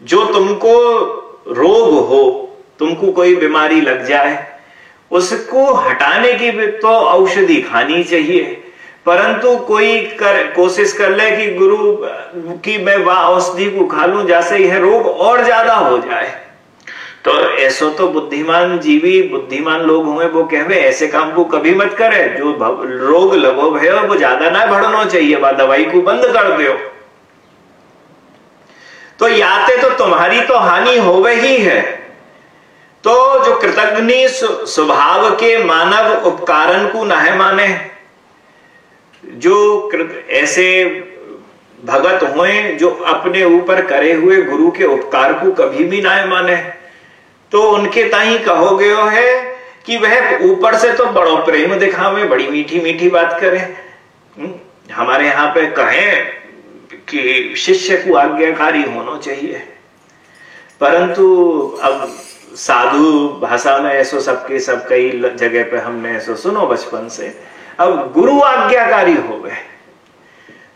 जो तुमको रोग हो, तुमको कोई बीमारी लग जाए, उसको हटाने की भी तो औषधि खानी चाहिए। परंतु कोई कर, कोशिश कर ले कि गुरु की मैं वह औषधि को खा लू, जैसे यह रोग और ज़्यादा हो जाए। तो ऐसो तो बुद्धिमान जीवी, बुद्धिमान लोग हुए वो कहे ऐसे काम को कभी मत करे। जो रोग लगो भयो, वो ज़्यादा ना बढ़ना चाहिए, वह दवाई को बंद कर दो। तो याते तो तुम्हारी तो हानि हो ही है। तो जो कृतज्ञ स्वभाव के मानव उपकारण को न माने जो ऐसे भगत हुए जो अपने ऊपर करे हुए गुरु के उपकार को कभी भी ना माने तो उनके ताई कहो गयो है कि वह ऊपर से तो बड़ो प्रेम दिखावे बड़ी मीठी मीठी बात करे। हम्म, हमारे यहाँ पे कहें कि शिष्य को आज्ञाकारी होना चाहिए। परंतु अब साधु भाषा में ऐसो सबके सब कई जगह पे हमने ऐसो सुनो बचपन से। अब गुरु आज्ञाकारी हो गए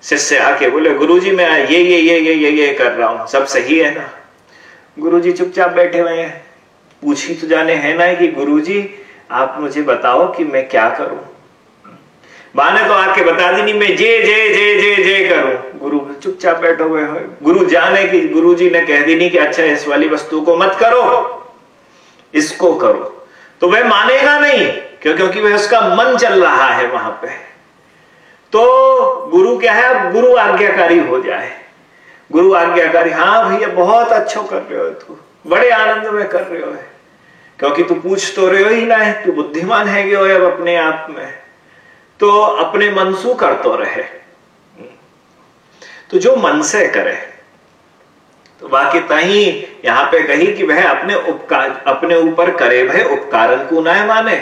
शिष्य आके बोले गुरु जी मैं ये ये ये ये ये ये कर रहा हूँ। सब सही है ना? गुरुजी चुपचाप बैठे हुए हैं। पूछी तो जाने, है ना कि गुरुजी, आप मुझे बताओ कि मैं क्या करूँ? माँ ने तो आके बता दी नहीं मैं जे जे जे जे जे करूँ। गुरु चुपचाप बैठे हुए गुरु जाने की गुरु जी ने कह दी नहीं कि अच्छा इस वाली वस्तु को मत करो, इसको करो। तो वह मानेगा नहीं, क्यों? क्योंकि वह उसका मन चल रहा है वहाँ पे। तो गुरु क्या है? अब गुरु आज्ञाकारी हो जाए। गुरु आज्ञाकारी हाँ भैया, बहुत अच्छो कर रहे हो तू, बड़े आनंद में कर रहे हो। क्योंकि तू पूछ तो रहे हो ही ना है, तू बुद्धिमान है अब अपने आप में तो अपने मन सु कर तो रहे तो जो मन से करे तो बाकी तही यहाँ पे कही कि वह अपने उपकार अपने ऊपर करे भय उपकारन को ना माने,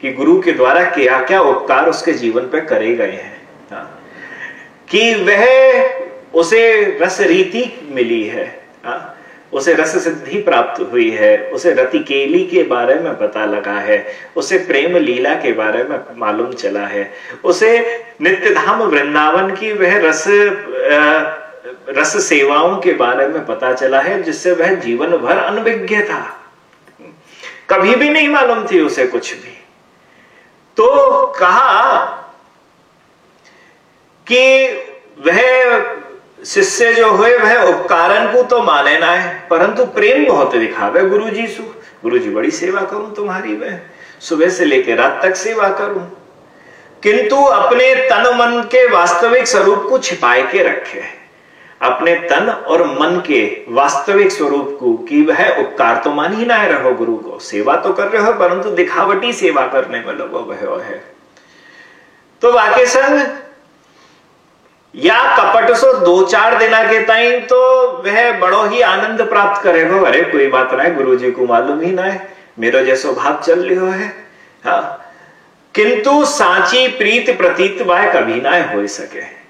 कि गुरु के द्वारा क्या क्या उपकार उसके जीवन पे करे गए हैं हाँ। कि वह उसे रस रीति मिली है हाँ। उसे रस सिद्धि प्राप्त हुई है। उसे रतिकेली के बारे में पता लगा है। उसे प्रेम लीला के बारे में मालूम चला है। उसे नित्य धाम वृंदावन की वह रस रस सेवाओं के बारे में पता चला है, जिससे वह जीवन भर अनभिज्ञ था। कभी भी नहीं मालूम थी उसे कुछ भी। तो कहा कि वह शिष्य जो हुए, वह उपकारन को तो माने ना है, परंतु प्रेम बहुत दिखावे गुरु जी सु गुरु जी बड़ी सेवा करूँ तुम्हारी मैं सुबह से लेकर रात तक सेवा करूँ। किंतु अपने तन मन के वास्तविक स्वरूप को छिपाए के रखे। अपने तन और मन के वास्तविक स्वरूप को कि वह उपकार तो मान ही ना है रहो गुरु को। सेवा तो कर रहे हो, परंतु दिखावटी सेवा करने में लगो वह है। तो वाक्य संग या कपट सो दो चार दिन के ताई तो वह बड़ो ही आनंद प्राप्त करे हो। अरे, कोई बात ना है गुरु जी को मालूम ही ना है। मेरा जैसो भाव चल रही है। हाँ। किंतु सांची प्रीत प्रतीत वह कभी ना हो सके।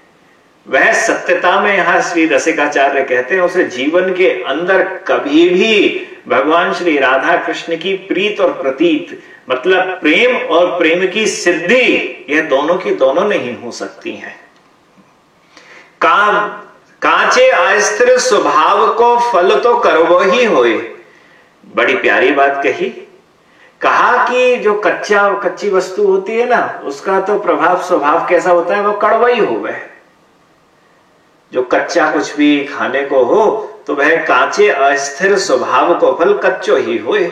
वह सत्यता में यहाँ श्री रसिकाचार्य कहते हैं, उसे जीवन के अंदर कभी भी भगवान श्री राधा कृष्ण की प्रीत और प्रतीत मतलब प्रेम और प्रेम की सिद्धि, यह दोनों की दोनों नहीं हो सकती हैं। का, कांचे अस्थिर स्वभाव को फल तो करवो ही होए। बड़ी प्यारी बात कही। कहा कि जो कच्चा कच्ची वस्तु होती है ना उसका तो प्रभाव स्वभाव कैसा होता है वो कड़वा ही हो वह जो कच्चा कुछ भी खाने को हो तो वह कांचे अस्थिर स्वभाव को फल कच्चो ही होए।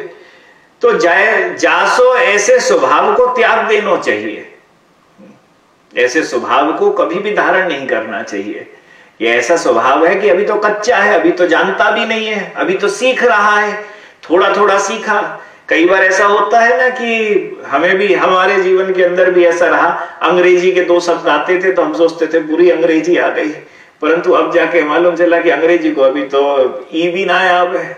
तो जाए जासो ऐसे स्वभाव को त्याग देना चाहिए। ऐसे स्वभाव को कभी भी धारण नहीं करना चाहिए। ये ऐसा स्वभाव है कि अभी तो कच्चा है, अभी तो जानता भी नहीं है, अभी तो सीख रहा है थोड़ा थोड़ा सीखा। कई बार ऐसा होता है ना कि हमें भी, हमारे जीवन के अंदर भी ऐसा रहा। अंग्रेज़ी के दो शब्द आते थे तो हम सोचते थे, पूरी अंग्रेज़ी आ गई। परंतु अब जाके मालूम चला कि अंग्रेज़ी को अभी तो ई भी ना अब है।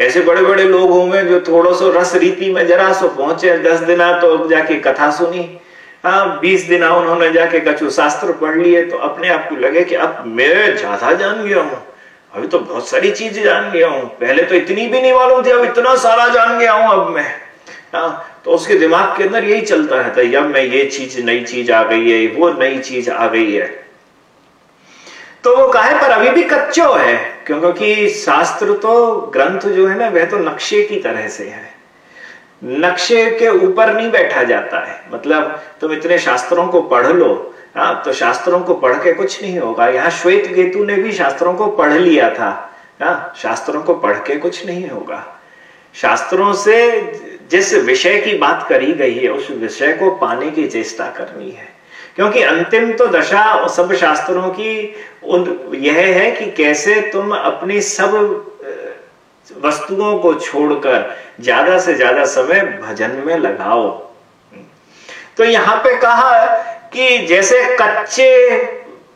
ऐसे बड़े बड़े लोग होंगे जो थोड़ा सो रस रीति में जरा सो पहुँचे, दस दिना तो अब जाके कथा सुनी। हाँ बीस दिन उन्होंने जाके कछु शास्त्र पढ़ लिए। तो अपने आप को लगे कि अब मैं ज़्यादा जान गया हूँ। अभी तो बहुत सारी चीज़ जान गया हूँ। पहले तो इतनी भी नहीं मालूम थी, अब इतना सारा जान गया हूँ अब मैं। हाँ तो उसके दिमाग के अंदर यही चलता रहता है, अब मैं ये चीज़, नई चीज़ आ गई है, वो नई चीज़ आ गई है। तो वो कहे पर अभी भी कच्चो है, क्योंकि शास्त्र तो ग्रंथ जो है ना, वह तो नक्शे की तरह से है। नक्शे के ऊपर नहीं बैठा जाता है। मतलब तुम इतने शास्त्रों को पढ़ लो हाँ तो शास्त्रों को पढ़ के कुछ नहीं होगा। यहाँ श्वेत केतु ने भी शास्त्रों को पढ़ लिया था हाँ शास्त्रों को पढ़ के कुछ नहीं होगा। शास्त्रों से जिस विषय की बात करी गई है, उस विषय को पाने की चेष्टा करनी है। क्योंकि अंतिम तो दशा सब शास्त्रों की यह है कि कैसे तुम अपनी सब वस्तुओं को छोड़कर ज़्यादा से ज़्यादा समय भजन में लगाओ। तो यहाँ पे कहा कि जैसे कच्चे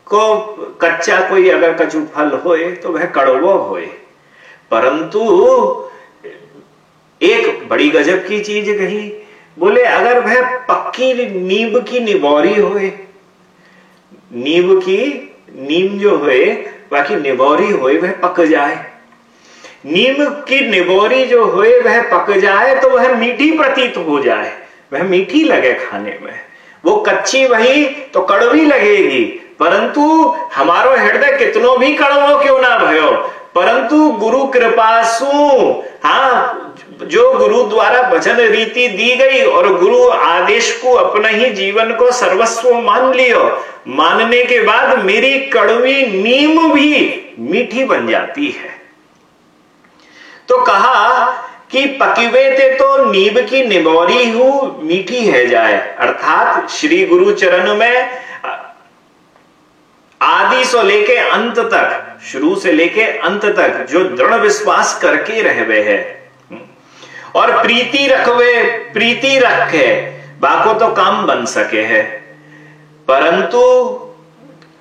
को, कच्चा कोई अगर कचू फल होए तो वह कड़वो होए। परंतु एक बड़ी गजब की चीज़ कही, बोले, अगर वह पक्की नींब की निबौरी होए, नींब की नीम जो होए, बाकी निबौरी होए, वह पक जाए। नीम की निबोरी जो हुए, वह पक जाए तो वह मीठी प्रतीत हो जाए। वह मीठी लगे खाने में। वो कच्ची वही तो कड़वी लगेगी। परंतु हमारो हृदय कितनो भी कड़वो क्यों ना भयो? परंतु गुरु कृपासु हाँ जो गुरु द्वारा भजन रीति दी गई और गुरु आदेश को अपना ही जीवन को सर्वस्व मान लियो, मानने के बाद मेरी कड़वी नीम भी मीठी बन जाती है। तो कहा कि पकीवे ते तो नीब की निबोरी हूँ, मीठी है जाए। अर्थात श्री गुरु चरण में आदि से लेके अंत तक, शुरू से लेके अंत तक जो दृढ़ विश्वास करके रह गए हैं। और प्रीति रखवे, प्रीति रखे, बाको तो काम बन सके है। परंतु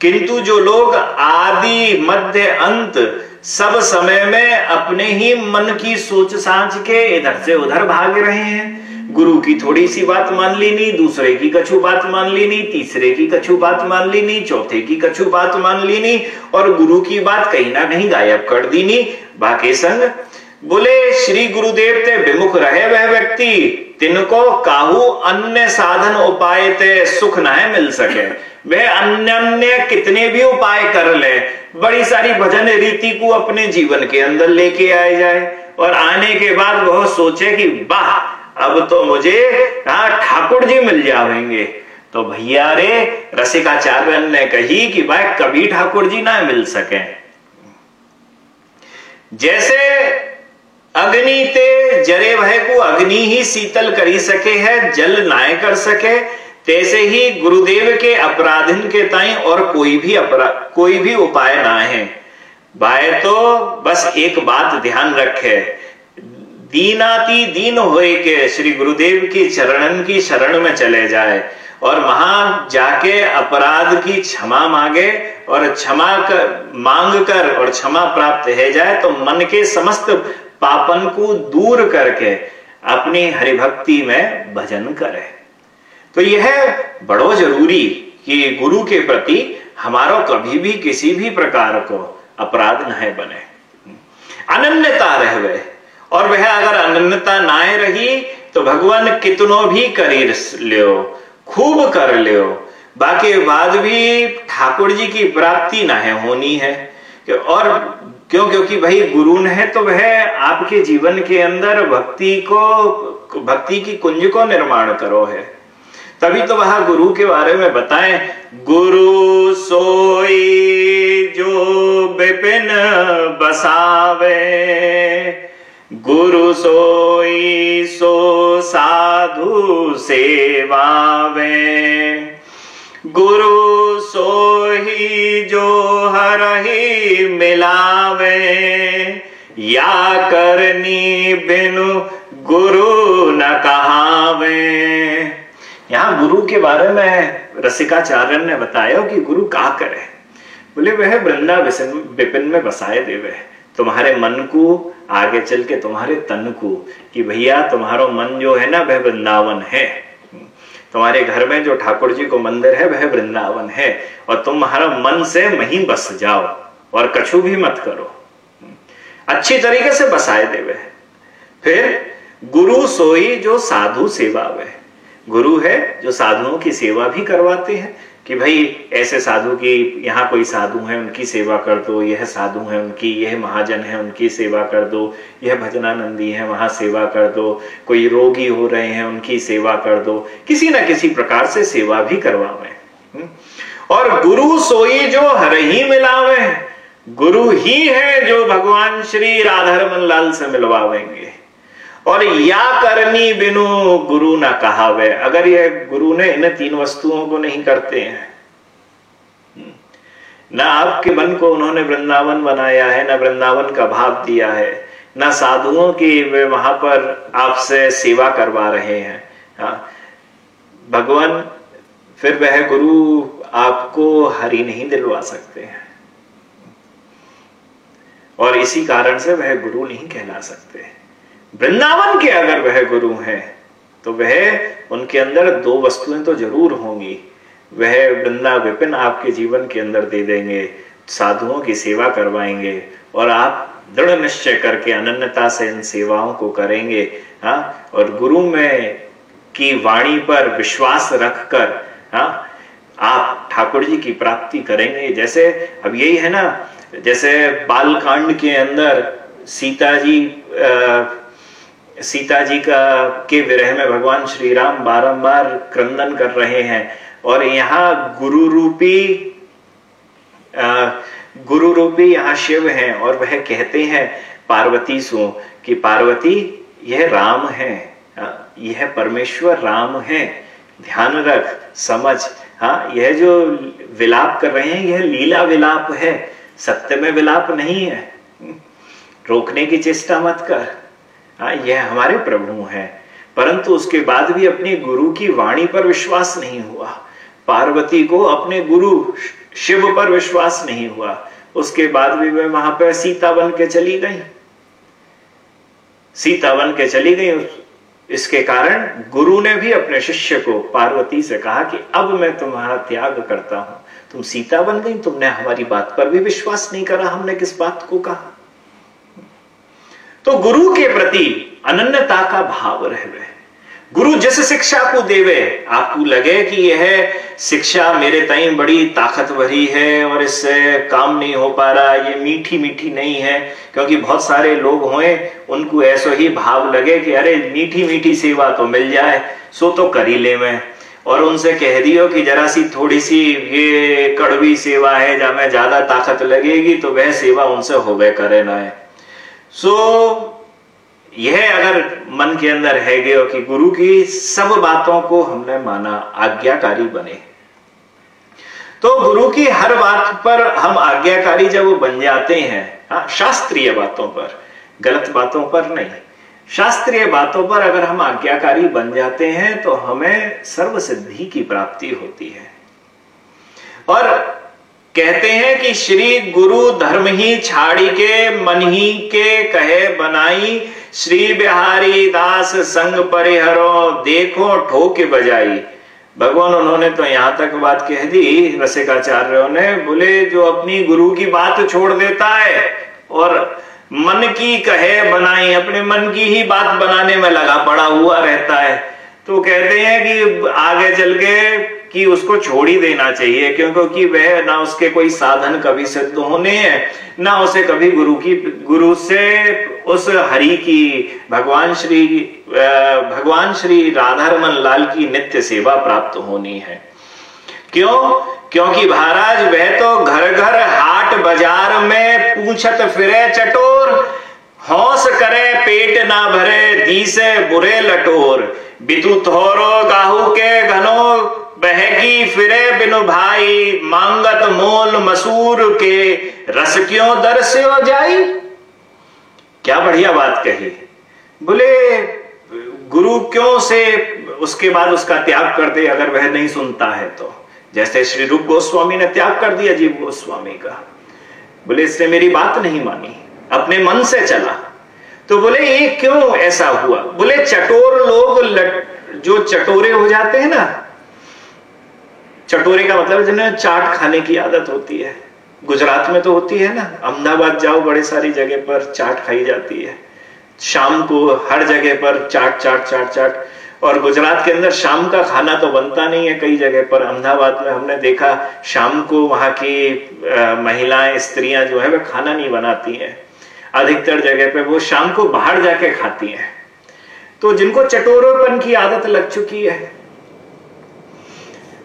किंतु जो लोग आदि मध्य अंत सब समय में अपने ही मन की सोच सांच के इधर से उधर भाग रहे हैं। गुरु की थोड़ी सी बात मान ली नहीं दूसरे की कछु बात मान ली नहीं तीसरे की कछु बात मान ली नहीं चौथे की कछु बात मान ली नहीं और गुरु की बात कहीं ना कहीं गायब कर दी नहीं बाकी संग बोले, श्री गुरुदेव ते विमुख रहे वह व्यक्ति, तिनको काहू अन्य साधन उपाय ते सुख न मिल सके। वह अन्य अन्य कितने भी उपाय कर ले, बड़ी सारी भजन रीति को अपने जीवन के अंदर लेके आए जाए और आने के बाद वह सोचे कि, वाह, अब तो मुझे हाँ ठाकुर जी मिल जाएँगे। तो भैया रे, रसिकाचार्य ने कही कि, भाई, कभी ठाकुर जी ना मिल सके। जैसे अग्नि ते जरे भय को अग्नि ही शीतल करी सके है, जल नाय कर सके तैसे ही गुरुदेव के अपराधिन के ताई और कोई भी अपराध कोई भी उपाय ना है। भाई तो बस एक बात ध्यान रखे। दीनाती दीन होए के श्री गुरुदेव की चरणन की शरण में चले जाए और वहाँ जाके अपराध की क्षमा मांगे और क्षमा कर मांग कर और क्षमा प्राप्त है जाए तो मन के समस्त पापन को दूर करके अपनी हरिभक्ति में भजन करे। तो यह बड़ो ज़रूरी कि गुरु के प्रति हमारा कभी भी किसी भी प्रकार को अपराध न बने। अनन्यता रहे और वह अगर अनन्यता ना रही तो भगवान कितनो भी करी लियो, खूब कर लियो। बाकी बाद भी ठाकुर जी की प्राप्ति ना है होनी है। और क्यों? क्योंकि भाई गुरु ने तो वह आपके जीवन के अंदर भक्ति को, भक्ति की कुंज को निर्माण करो है। तभी तो वह गुरु के बारे में बताएँ। गुरु सोई जो विपिन बसावे। गुरु सोई सो साधु सेवावे। गुरु सोही जो हर ही मिलावे। या करनी बिनु गुरु न कहावे। यहाँ गुरु के बारे में रसिकाचार्य ने बताया कि गुरु का करे बोले, वह वृंदा विपिन में बसाए देवे तुम्हारे मन को आगे चल के तुम्हारे तन को कि भैया, तुम्हारा मन जो है ना, वह वृंदावन है। तुम्हारे घर में जो ठाकुर जी को मंदिर है, वह वृंदावन है। और तुम्हारा मन से वहीं बस जाओ और कछु भी मत करो। अच्छी तरीके से बसाए देवे फिर गुरु सोई जो साधु सेवा वे गुरु है जो साधुओं की सेवा भी करवाते हैं कि भाई ऐसे साधु की यहाँ कोई साधु है, उनकी सेवा कर दो, यह साधु है उनकी, यह महाजन है उनकी सेवा कर दो, यह भजनानंदी है वहाँ सेवा कर दो, कोई रोगी हो रहे हैं उनकी सेवा कर दो, किसी ना किसी प्रकार से सेवा भी करवावे हम्म? और गुरु सोई जो हर ही मिलावे, गुरु ही है जो भगवान श्री राधारमन लाल से मिलवावेंगे और या करनी बिनु गुरु ना कहावे। अगर ये गुरु ने इन तीन वस्तुओं को नहीं करते हैं, ना आपके मन को उन्होंने वृंदावन बनाया है, ना वृंदावन का भाव दिया है, ना साधुओं की वे वहाँ पर आपसे सेवा करवा रहे हैं। हाँ भगवान, फिर वह गुरु आपको हरी नहीं दिलवा सकते हैं। और इसी कारण से वह गुरु नहीं कहला सकते। हैं वृंदावन के अगर वह गुरु हैं तो वह उनके अंदर दो वस्तुएँ तो ज़रूर होंगी वह वृंदा विपिन आपके जीवन के अंदर दे देंगे, साधुओं की सेवा करवाएँगे, और आप दृढ़ निश्चय करके अनन्यता से इन सेवाओं को करेंगे हा? और गुरु में की वाणी पर विश्वास रखकर, हा? आप ठाकुर जी की प्राप्ति करेंगे जैसे अब यही है ना, जैसे बालकांड के अंदर सीता जी सीता जी का, के विरह में भगवान श्री राम बारंबार क्रंदन कर रहे हैं। और यहाँ गुरु रूपी गुरु रूपी यहाँ शिव हैं और वह कहते हैं पार्वती सो, कि पार्वती, यह राम है। यह परमेश्वर राम है। ध्यान रख, समझ। हाँ यह जो विलाप कर रहे हैं, यह लीला विलाप है। सत्य में विलाप नहीं है। रोकने की चेष्टा मत कर। हाँ यह हमारे प्रभु है। परंतु उसके बाद भी अपने गुरु की वाणी पर विश्वास नहीं हुआ। पार्वती को अपने गुरु शिव पर विश्वास नहीं हुआ। उसके बाद भी वह वहाँ पर सीता बन के चली गई। सीता बन के चली गई। इसके कारण गुरु ने भी अपने शिष्य को पार्वती से कहा कि अब मैं तुम्हारा त्याग करता हूँ। तुम सीता बन गई, तुमने हमारी बात पर भी विश्वास नहीं करा, हमने किस बात को कहा? तो गुरु के प्रति अनन्यता का भाव रह गए गुरु जिस शिक्षा को देवे, आपको लगे कि यह शिक्षा मेरे ताई बड़ी ताकत भरी है और इससे काम नहीं हो पा रहा, ये मीठी मीठी नहीं है, क्योंकि बहुत सारे लोग हुए, उनको ऐसा ही भाव लगे कि अरे मीठी मीठी सेवा तो मिल जाए, सो तो कर ही ले मैं। और उनसे कह दियो कि जरा सी थोड़ी सी ये कड़वी सेवा है, जहाँ ज़्यादा ताकत लगेगी तो वह सेवा उनसे हो गए करे ना है। सो so, यह अगर मन के अंदर है गयो कि गुरु की सब बातों को हमने माना आज्ञाकारी बने। तो गुरु की हर बात पर हम आज्ञाकारी जब बन जाते हैं हाँ शास्त्रीय बातों पर गलत बातों पर नहीं। शास्त्रीय बातों पर अगर हम आज्ञाकारी बन जाते हैं तो हमें सर्व सिद्धि की प्राप्ति होती है। और कहते हैं कि श्री गुरु धर्म ही छाड़ी के, मन ही के कहे बनाई। श्री बिहारी दास संग परिहरो, देखो ठोके बजाई। भगवान, उन्होंने तो यहाँ तक बात कह दी रसिकाचार्यों ने। बोले, जो अपनी गुरु की बात छोड़ देता है और मन की कहे बनाई, अपने मन की ही बात बनाने में लगा पड़ा हुआ रहता है। तो कहते हैं कि आगे चल के कि उसको छोड़ ही देना चाहिए, क्योंकि वह ना उसके कोई साधन कभी सिद्ध होने हैं, ना उसे कभी गुरु की, गुरु से उस हरि की, भगवान श्री भगवान श्री राधा रमन लाल की नित्य सेवा प्राप्त होनी है। क्यों? क्योंकि महाराज, वह तो घर घर हाट बाज़ार में पूछत फिरे चटोर, हौस करे पेट ना भरे दी से बुरे लटोर। बितु थोरो गाहू के घनो बहगी फिरे बिनु भाई मांगत मोल मसूर के रस क्यों दर से हो जाई क्या बढ़िया बात कही। बोले गुरु क्यों से उसके बाद उसका त्याग कर दे अगर वह नहीं सुनता है तो? जैसे श्री रूप गोस्वामी ने त्याग कर दिया जीव गोस्वामी का। बोले इसने मेरी बात नहीं मानी अपने मन से चला। तो बोले ये क्यों ऐसा हुआ? बोले चटोर लोग लट, जो चटोरे हो जाते हैं ना चटोरे का मतलब जिन्हें चाट खाने की आदत होती है। गुजरात में तो होती है ना, अहमदाबाद जाओ, बड़े सारी जगह पर चाट खाई जाती है। शाम को हर जगह पर चाट चाट चाट चाट। और गुजरात के अंदर शाम का खाना तो बनता नहीं है कई जगह पर। अहमदाबाद में हमने देखा, शाम को वहाँ की महिलाएँ, स्त्रियाँ जो है वह खाना नहीं बनाती हैं। अधिकतर जगह पे वो शाम को बाहर जाके खाती हैं। तो जिनको चटोरोपन की आदत लग चुकी है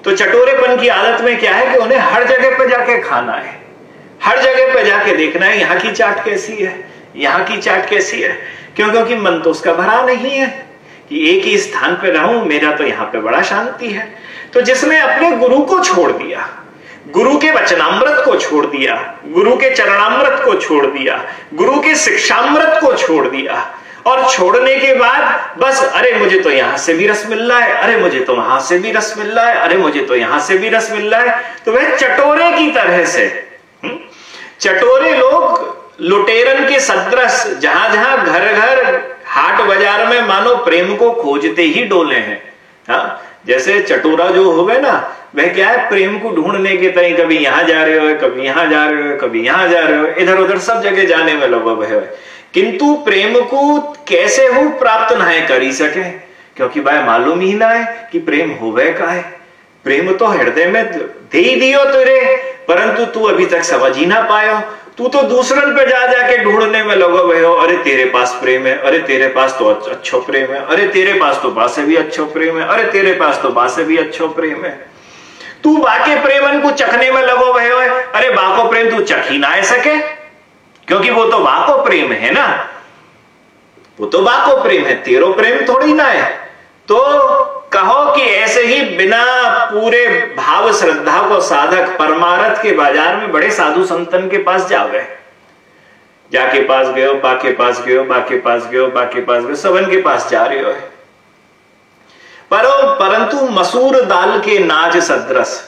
तो चटोरेपन की आदत में क्या है कि उन्हें हर जगह पर जाके खाना है। हर जगह पर जाके देखना है, यहाँ की चाट कैसी है, यहाँ की चाट कैसी है। क्यों? क्योंकि मन तो उसका भरा नहीं है कि एक ही स्थान पर रहूँ, मेरा तो यहाँ पे बड़ा शांति है। तो जिसने अपने गुरु को छोड़ दिया, गुरु के वचनामृत को छोड़ दिया, गुरु के चरणामृत को छोड़ दिया, गुरु के शिक्षामृत को छोड़ दिया और छोड़ने के बाद बस अरे मुझे तो यहाँ से भी रस मिल रहा है अरे मुझे तो वहाँ से भी रस मिल रहा है अरे मुझे तो यहाँ से भी रस मिल रहा है तो वह चटोरे की तरह से हम्म, चटोरे लोग लुटेरन के सदृश जहाँ जहाँ घर घर हाट बाज़ार में मानो प्रेम को खोजते ही डोले हैं हा? जैसे चटोरा जो हो गए ना वह क्या है प्रेम को ढूँढने के तय कभी यहाँ जा रहे हो कभी यहाँ जा रहे हो कभी यहाँ जा रहे हो इधर उधर सब जगह जाने में लग है किंतु प्रेम को कैसे हो प्राप्त ना कर ही सके? क्योंकि भाई मालूम ही ना है कि प्रेम हो होवे का है प्रेम तो हृदय में दे ही दियो तेरे, परंतु तू अभी तक समझ ही ना पायो। तू तू दूसरन पे जा जाके ढूँढने में लगो भाई हो, अरे तेरे पास प्रेम है, अरे तेरे पास तो अच्छो प्रेम है, अरे तेरे पास तो बासे भी अच्छो प्रेम है, अरे तेरे पास तो बासे भी अच्छो प्रेम है। तू बाके प्रेमन को चखने में लगो भाई हो, अरे बाको प्रेम तू चख ही ना सके। क्योंकि वो तो वाको प्रेम है ना? वो तो वाको प्रेम है, तेरो प्रेम थोड़ी ना है। तो कहो कि ऐसे ही बिना पूरे भाव श्रद्धा को साधक परमारथ के बाज़ार में बड़े साधु संतन के पास जा जावे जाके पास गयो बाके पास गयो बाके पास गयो बाके पास गयो सबन के पास जा रहे हो। पर परंतु मसूर दाल के नाज सदृश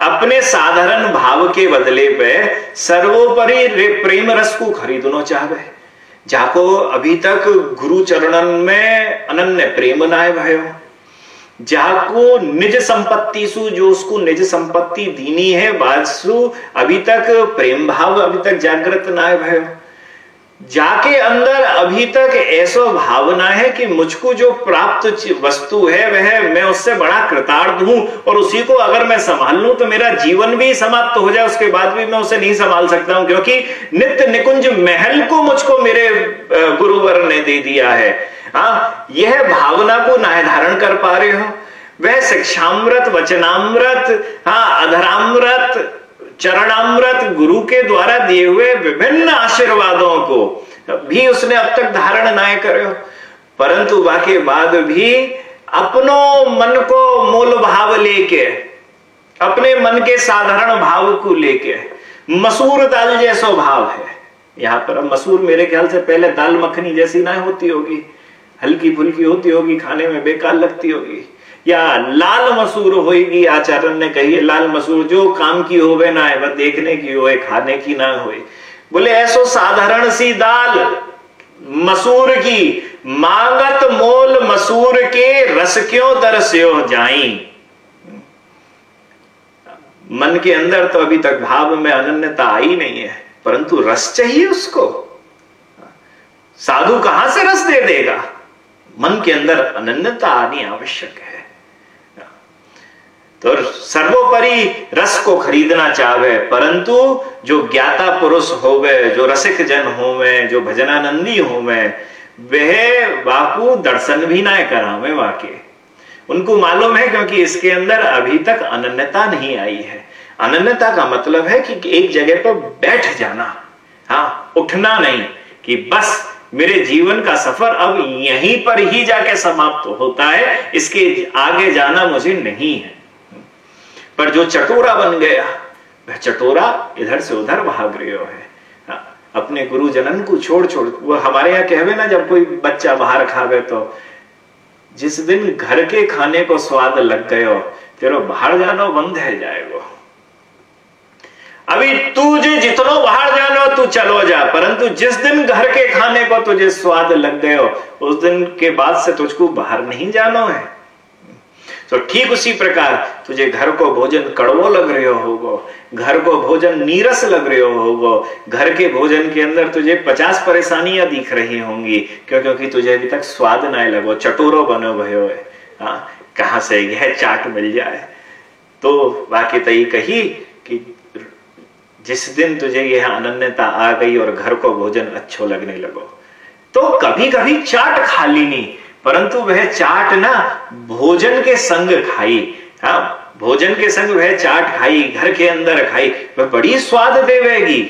अपने साधारण भाव के बदले पे सर्वोपरि प्रेम रस को खरीदना चाहे जाको अभी तक गुरु चरणन में अनन्य प्रेम नाय भयो जाको निज संपत्ति सु, जो उसको निज संपत्ति दीनी है, बासु अभी तक प्रेम भाव अभी तक जागृत नाय भयो जाके अंदर अभी तक ऐसा भावना है कि मुझको जो प्राप्त वस्तु है, वह मैं उससे बड़ा कृतार्थ हूँ और उसी को अगर मैं संभाल लूँ तो मेरा जीवन भी समाप्त हो जाए। उसके बाद भी मैं उसे नहीं संभाल सकता हूँ, क्योंकि नित्य निकुंज महल को मुझको मेरे गुरुवर ने दे दिया है। हाँ यह भावना को ना धारण कर पा रहे हो। वह शिक्षामृत, वचनामृत हाँ अधरामृत चरणामृत गुरु के द्वारा दिए हुए विभिन्न आशीर्वादों को भी उसने अब तक धारण ना करे परंतु बाकी बाद भी अपनों मन को मूल भाव लेके, अपने मन के साधारण भाव को लेके, मसूर दाल जैसा भाव है। यहाँ पर मसूर मेरे ख्याल से पहले दाल मखनी जैसी ना होती होगी हल्की फुल्की होती होगी, खाने में बेकार लगती होगी। या लाल मसूर होगी आचार्य ने कही लाल मसूर जो काम की होवे ना है वह देखने की हो खाने की ना हो बोले, ऐसो साधारण सी दाल मसूर की, मांगत मोल मसूर के रस क्यों दरस्यो जाई? मन के अंदर तो अभी तक भाव में अनन्यता आई नहीं है, परंतु रस चाहिए उसको। साधु कहाँ से रस दे देगा? मन के अंदर अनन्यता आनी आवश्यक है। तो सर्वोपरि रस को खरीदना चाहे परंतु जो ज्ञाता पुरुष होवे, जो रसिक जन होवे, जो भजनानंदी होवे, वह बापू दर्शन भी ना करावे वाके। उनको मालूम है क्योंकि इसके अंदर अभी तक अनन्यता नहीं आई है। अनन्यता का मतलब है कि एक जगह पर बैठ जाना। हाँ उठना नहीं कि बस मेरे जीवन का सफ़र अब यहीं पर ही जाके समाप्त होता है, इसके आगे जाना मुझे नहीं है। पर जो चटोरा बन गया वह चटोरा इधर से उधर भाग रहे है हाँ, अपने गुरु जनन को छोड़ छोड़ वो हमारे यहाँ कहवे ना जब कोई बच्चा बाहर खावे तो जिस दिन घर के खाने को स्वाद लग गयो तेरो बाहर जानो बंद है जाएगो। अभी तुझे जितनो बाहर जानो तू चलो जा परंतु जिस दिन घर के खाने को तुझे स्वाद लग गयो उस दिन के बाद से तुझको बाहर नहीं जानो है। तो ठीक उसी प्रकार तुझे घर को भोजन कड़वो लग रहे होगो, घर को भोजन नीरस लग रहे होगो, घर के भोजन के अंदर तुझे पचास परेशानियाँ दिख रही होंगी, क्यों क्योंकि तुझे अभी तक स्वाद ना लगो, चटोरो बनो भयो है हाँ कहाँ से यह चाट मिल जाए? तो वाकई तई कही कि जिस दिन तुझे यह अनन्यता आ गई और घर को भोजन अच्छो लगने लगो तो कभी कभी चाट खा ली परंतु वह चाट ना भोजन के संग खाई। हाँ भोजन के संग वह चाट खाई, घर के अंदर खाई। वह बड़ी स्वाद देवेगी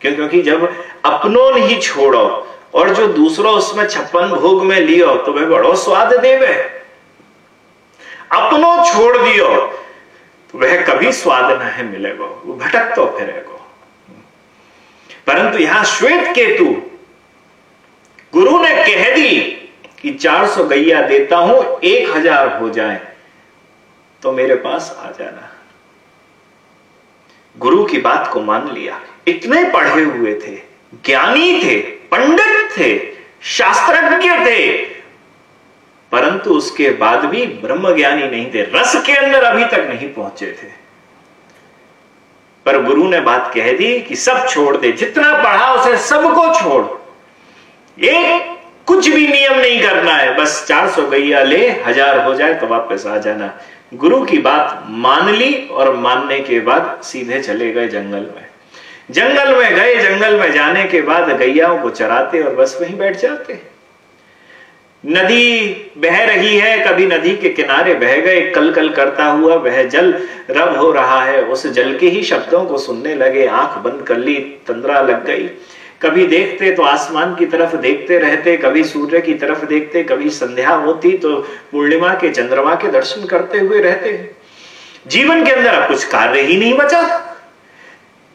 क्यों? क्योंकि जब अपनों ही छोड़ो और जो दूसरों उसमें छप्पन भोग में लियो तो वह बड़ो स्वाद देवे अपनों छोड़ दियो तो वह कभी स्वाद न है मिलेगा। वो भटक तो फिरेगा। परंतु यहाँ श्वेत केतु, गुरु ने कह दी कि 400 गैया देता हूँ, एक हज़ार हो जाए तो मेरे पास आ जाना। गुरु की बात को मान लिया। इतने पढ़े हुए थे, ज्ञानी थे, पंडित थे, शास्त्रज्ञ थे, परंतु उसके बाद भी ब्रह्म ज्ञानी नहीं थे, रस के अंदर अभी तक नहीं पहुँचे थे। पर गुरु ने बात कह दी कि सब छोड़ दे, जितना पढ़ा उसे सबको छोड़। एक कुछ भी नियम नहीं करना है। बस चार सौ गैया ले हज़ार हो जाए तो वापस आ जाना। गुरु की बात मान ली और मानने के बाद सीधे चले गए जंगल में। जंगल में गए, जंगल में जाने के बाद गैयाओं को चराते और बस वहीं बैठ जाते। नदी बह रही है, कभी नदी के किनारे बह गए कल कल करता हुआ वह जल रब हो रहा है। उस जल के ही शब्दों को सुनने लगे, आँख बंद कर ली, तंद्रा लग गई। कभी देखते तो आसमान की तरफ़ देखते रहते, कभी सूर्य की तरफ़ देखते, कभी संध्या होती तो पूर्णिमा के, चंद्रमा के दर्शन करते हुए रहते जीवन के अंदर अब कुछ कार्य ही नहीं बचा।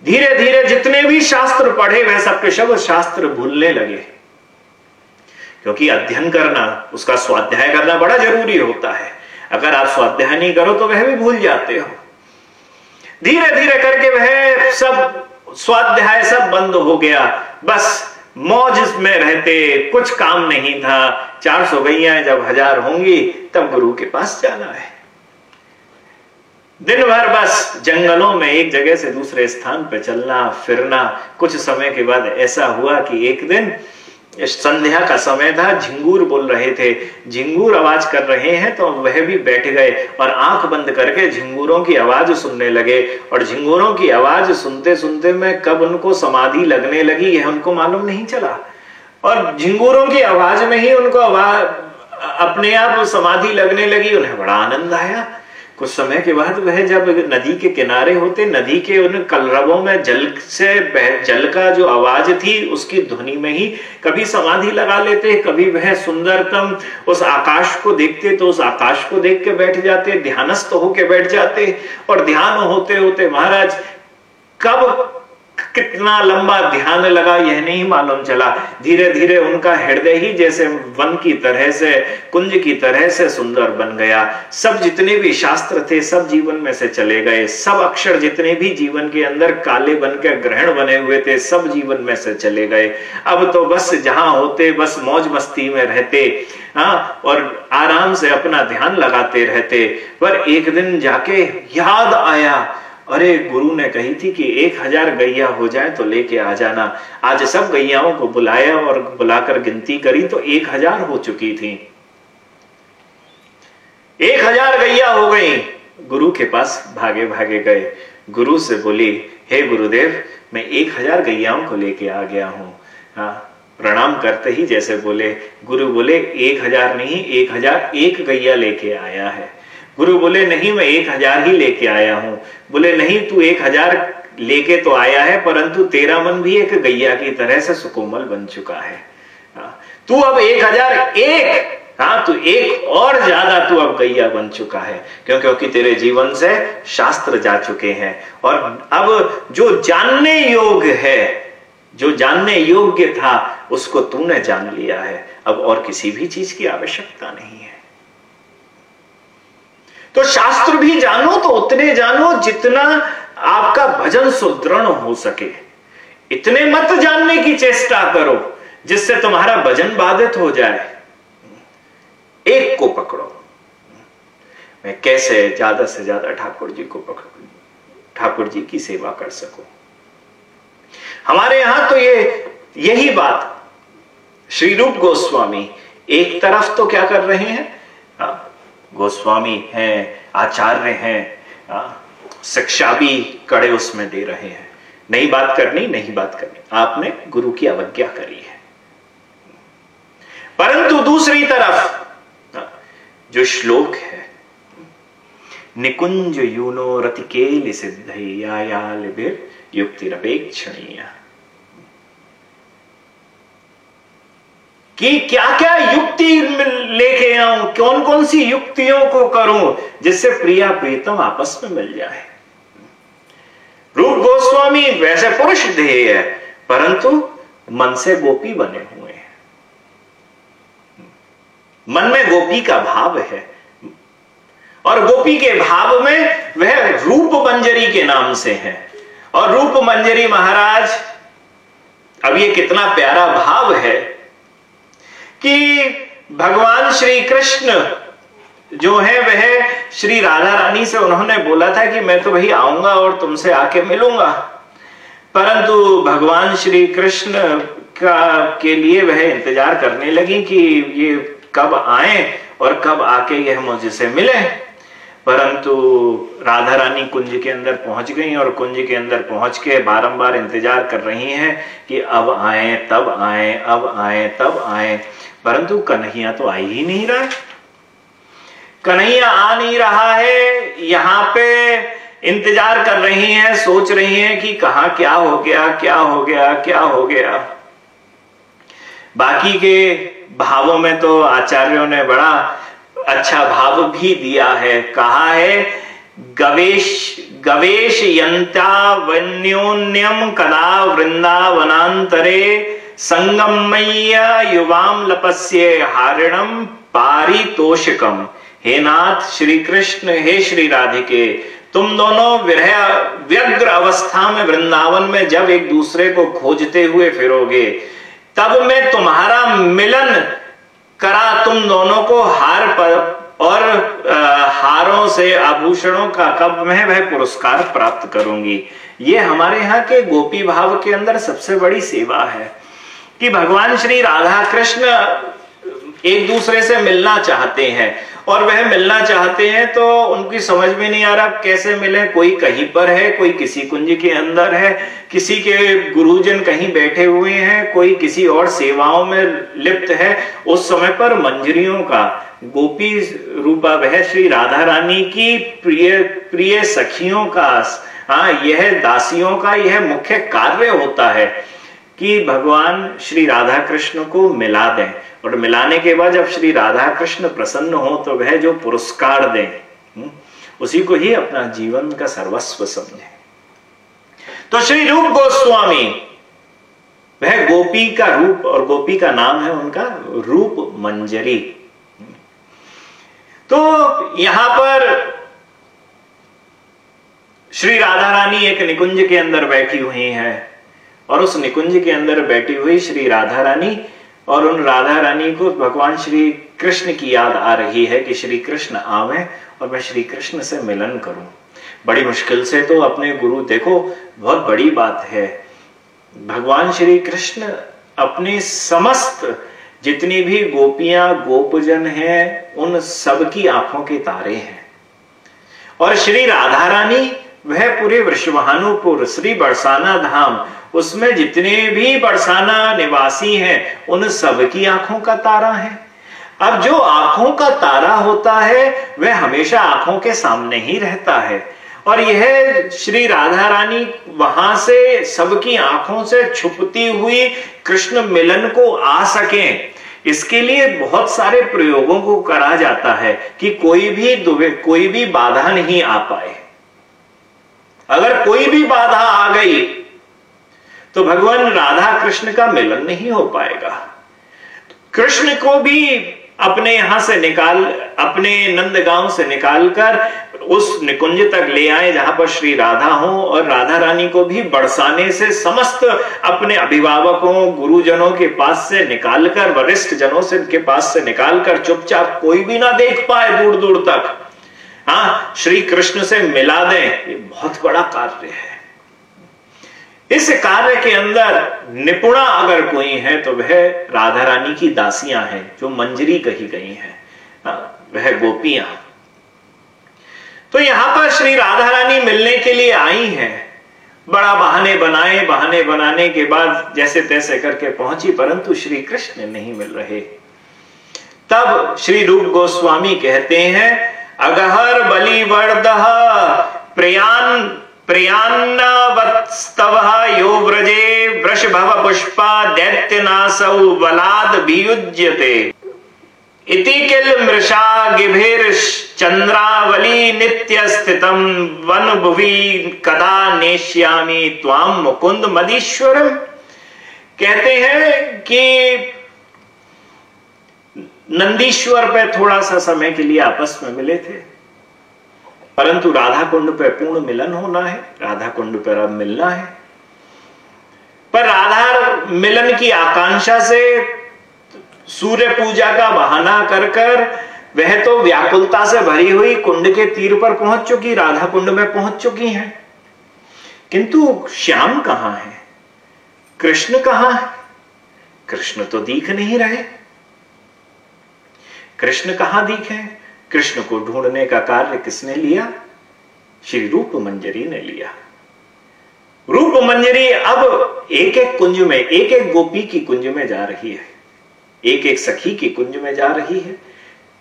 धीरे धीरे जितने भी शास्त्र पढ़े, वह सबके शब्द शास्त्र भूलने लगे। क्योंकि अध्ययन करना, उसका स्वाध्याय करना बड़ा ज़रूरी होता है। अगर आप स्वाध्याय नहीं करो तो वह भी भूल जाते हो। धीरे धीरे करके वह सब स्वाध्याय सब बंद हो गया। बस मौज में रहते, कुछ काम नहीं था। चार सौ गैया जब हज़ार होंगी, तब गुरु के पास जाना है। दिन भर बस जंगलों में एक जगह से दूसरे स्थान पर चलना, फिरना। कुछ समय के बाद ऐसा हुआ कि एक दिन संध्या का समय था, झिंगूर बोल रहे थे। झिंगूर आवाज़ कर रहे हैं तो वह भी बैठ गए और आँख बंद करके झिंगूरों की आवाज़ सुनने लगे। और झिंगूरों की आवाज़ सुनते सुनते में कब उनको समाधि लगने लगी, यह उनको मालूम नहीं चला। और झिंगूरों की आवाज़ में ही उनको आवाज़ अपने आप समाधि लगने लगी, उन्हें बड़ा आनंद आया। कुछ समय के बाद वह जब नदी के किनारे होते, नदी के उन कलरवों में जल से बह, जल का जो आवाज़ थी, उसकी ध्वनि में ही कभी समाधि लगा लेते, कभी वह सुंदरतम उस आकाश को देखते तो उस आकाश को देख के बैठ जाते, ध्यानस्थ होके बैठ जाते। और ध्यान होते होते महाराज, कब कितना लंबा ध्यान लगा, यह नहीं मालूम चला। धीरे धीरे उनका हृदय ही जैसे वन की तरह से, कुंज की तरह से सुंदर बन गया। सब जितने भी शास्त्र थे, सब जीवन में से चले गए। सब अक्षर जितने भी जीवन के अंदर काले बन के ग्रहण बने हुए थे, सब जीवन में से चले गए। अब तो बस जहाँ होते, बस मौज मस्ती में रहते हाँ और आराम से अपना ध्यान लगाते रहते। पर एक दिन जाके याद आया अरे, गुरु ने कही थी कि एक हज़ार गैया हो जाए तो लेके आ जाना। आज सब गैयाओं को बुलाया और बुलाकर गिनती करी तो एक हज़ार हो चुकी थी। एक हज़ार गैया हो गई। गुरु के पास भागे भागे गए। गुरु से बोली, हे गुरुदेव, मैं एक हज़ार गैयाओं को लेके आ गया हूँ। हाँ प्रणाम करते ही जैसे बोले। गुरु बोले, एक हज़ार नहीं, एक हज़ार एक गैया लेके आया है। गुरु बोले नहीं मैं एक हज़ार ही लेके आया हूँ। बोले नहीं तू एक हज़ार लेके तो आया है परंतु तेरा मन भी एक गैया की तरह से सुकोमल बन चुका है। हाँ, तू अब एक हज़ार एक। हाँ तू एक और ज़्यादा तू अब गैया बन चुका है क्यों? क्योंकि तेरे जीवन से शास्त्र जा चुके हैं। और अब जो जानने योग्य है जो जानने योग्य था उसको तूने जान लिया है। अब और किसी भी चीज़ की आवश्यकता नहीं है। तो शास्त्र भी जानो तो उतने जानो जितना आपका भजन सुदृढ़ हो सके। इतने मत जानने की चेष्टा करो, जिससे तुम्हारा भजन बाधित हो जाए। एक को पकड़ो। मैं कैसे ज़्यादा से ज़्यादा ठाकुर जी को पकड़, ठाकुर जी की सेवा कर सकूँ? हमारे यहाँ तो ये, यही बात। श्री रूप गोस्वामी एक तरफ़ तो क्या कर रहे हैं? गोस्वामी हैं, आचार्य हैं शिक्षा भी कड़े उसमें दे रहे हैं। नहीं बात करनी, नहीं बात करनी। आपने गुरु की अवज्ञा करी है। परंतु दूसरी तरफ़ जो श्लोक है, निकुंज यूनो रतिकेल सिद्ध युक्तिरपेक्षणीय कि क्या क्या युक्ति लेके आऊँ कौन कौन सी युक्तियों को करूँ, जिससे प्रिया प्रीतम आपस में मिल जाए। रूप गोस्वामी वैसे पुरुष ध्येय है, परंतु मन से गोपी बने हुए हैं। मन में गोपी का भाव है। और गोपी के भाव में वह रूप मंजरी के नाम से है। और रूप मंजरी महाराज, अब ये कितना प्यारा भाव है कि भगवान श्री कृष्ण जो है, वह श्री राधा रानी से उन्होंने बोला था कि मैं तो भाई आऊँगा और तुमसे आके मिलूँगा। परंतु भगवान श्री कृष्ण का, के लिए वह इंतज़ार करने लगी कि ये कब आए और कब आके यह मुझसे मिले। परंतु राधा रानी कुंज के अंदर पहुँच गई और कुंज के अंदर पहुँच के बारंबार इंतज़ार कर रही हैं कि अब आए, तब आए, अब आए, तब आए। परंतु कन्हैया तो आई ही नहीं रहा है। कन्हैया आ नहीं रहा है, यहाँ पे इंतज़ार कर रही हैं, सोच रही हैं कि कहा क्या हो गया, क्या हो गया, क्या हो गया। बाकी के भावों में तो आचार्यों ने बड़ा अच्छा भाव भी दिया है। कहा है, गवेश गवेश यंता वन्योन्यम कदा वृंदावनांतरे संगमय्य युवाम लपस्य हारिणम पारितोषिकम। हे नाथ श्री कृष्ण हे श्री राधिके, तुम दोनों विरह, व्यग्र अवस्था में वृंदावन में जब एक दूसरे को खोजते हुए फिरोगे, तब मैं तुम्हारा मिलन करा तुम दोनों को हार पर और हारों से आभूषणों का कब मैं वह पुरस्कार प्राप्त करूँगी। ये हमारे यहाँ के गोपी भाव के अंदर सबसे बड़ी सेवा है। कि भगवान श्री राधा कृष्ण एक दूसरे से मिलना चाहते हैं। और वह मिलना चाहते हैं तो उनकी समझ में नहीं आ रहा कैसे मिले। कोई कहीं पर है, कोई किसी कुंज के अंदर है, किसी के गुरुजन कहीं बैठे हुए हैं, कोई किसी और सेवाओं में लिप्त है। उस समय पर मंजरियों का, गोपी रूपा वह श्री राधा रानी की प्रिय प्रिय सखियों का हाँ यह दासियों का यह मुख्य कार्य होता है। कि भगवान श्री राधा कृष्ण को मिला दें और मिलाने के बाद जब श्री राधा कृष्ण प्रसन्न हो तो वह जो पुरस्कार दें हम्म, उसी को ही अपना जीवन का सर्वस्व समझे। तो श्री रूप गोस्वामी वह गोपी का रूप और गोपी का नाम है उनका रूप मंजरी। तो यहाँ पर श्री राधा रानी एक निकुंज के अंदर बैठी हुई है। और उस निकुंज के अंदर बैठी हुई श्री राधा रानी और उन राधा रानी को भगवान श्री कृष्ण की याद आ रही है कि श्री कृष्ण आवे और मैं श्री कृष्ण से मिलन करूँ। बड़ी मुश्किल से तो अपने गुरु, देखो, बहुत बड़ी बात है। भगवान श्री कृष्ण अपने समस्त जितनी भी गोपियाँ, गोपजन हैं, उन सब की आँखों के तारे हैं। और श्री राधा रानी वह पूरे वृषभानुपुर श्री बरसाना धाम उसमें जितने भी बरसाना निवासी हैं, उन सब की आँखों का तारा है। अब जो आँखों का तारा होता है, वह हमेशा आँखों के सामने ही रहता है। और यह श्री राधा रानी वहाँ से सबकी आँखों से छुपती हुई कृष्ण मिलन को आ सके, इसके लिए बहुत सारे प्रयोगों को करा जाता है कि कोई भी दुबे कोई भी बाधा नहीं आ पाए। अगर कोई भी बाधा आ गई तो भगवान राधा कृष्ण का मिलन नहीं हो पाएगा। कृष्ण को भी अपने यहाँ से निकाल, अपने नंदगांव से निकालकर उस निकुंज तक ले आए जहाँ पर श्री राधा हो और राधा रानी को भी बरसाने से समस्त अपने अभिभावकों, गुरुजनों के पास से निकालकर, वरिष्ठ जनों से के पास से निकालकर चुपचाप कोई भी ना देख पाए दूर दूर तक। हाँ श्री कृष्ण से मिला दें, ये बहुत बड़ा कार्य है। इस कार्य के अंदर निपुणा अगर कोई है तो वह राधा रानी की दासियाँ हैं, जो मंजरी कही गई हैं। वह गोपियाँ। तो यहाँ पर श्री राधा रानी मिलने के लिए आई हैं। बड़ा बहाने बनाए, बहाने बनाने के बाद जैसे तैसे करके पहुँची, परंतु श्री कृष्ण नहीं मिल रहे। तब श्री रूप गोस्वामी कहते हैं, अगहर बलिवर्द, प्रियान प्रियान्नवत्स्तव यो व्रजे वृषभव पुष्पा दैत्यनासौ बलाद वियुज्यते। इति किल मृषा गिभिर्चंद्रावली नित्य स्थितम वन भुवि कदा नेश्यामी त्वाम मुकुंद मदीश्वरम। कहते हैं कि नंदीश्वर पे थोड़ा सा समय के लिए आपस में मिले थे। परंतु राधा कुंड पे पूर्ण मिलन होना है राधा कुंड पर अब मिलना है। पर राधा मिलन की आकांक्षा से सूर्य पूजा का बहाना कर कर वह तो व्याकुलता से भरी हुई कुंड के तीर पर पहुँच चुकी राधा कुंड में पहुँच चुकी हैं। किंतु श्याम कहाँ है? कृष्ण कहाँ है? कृष्ण तो दिख नहीं रहे। कृष्ण कहाँ दिखे? कृष्ण को ढूँढने का कार्य किसने लिया? श्री रूप मंजरी ने लिया। रूप मंजरी अब एक एक कुंज में एक एक गोपी की कुंज में जा रही है। एक एक सखी की कुंज में जा रही है।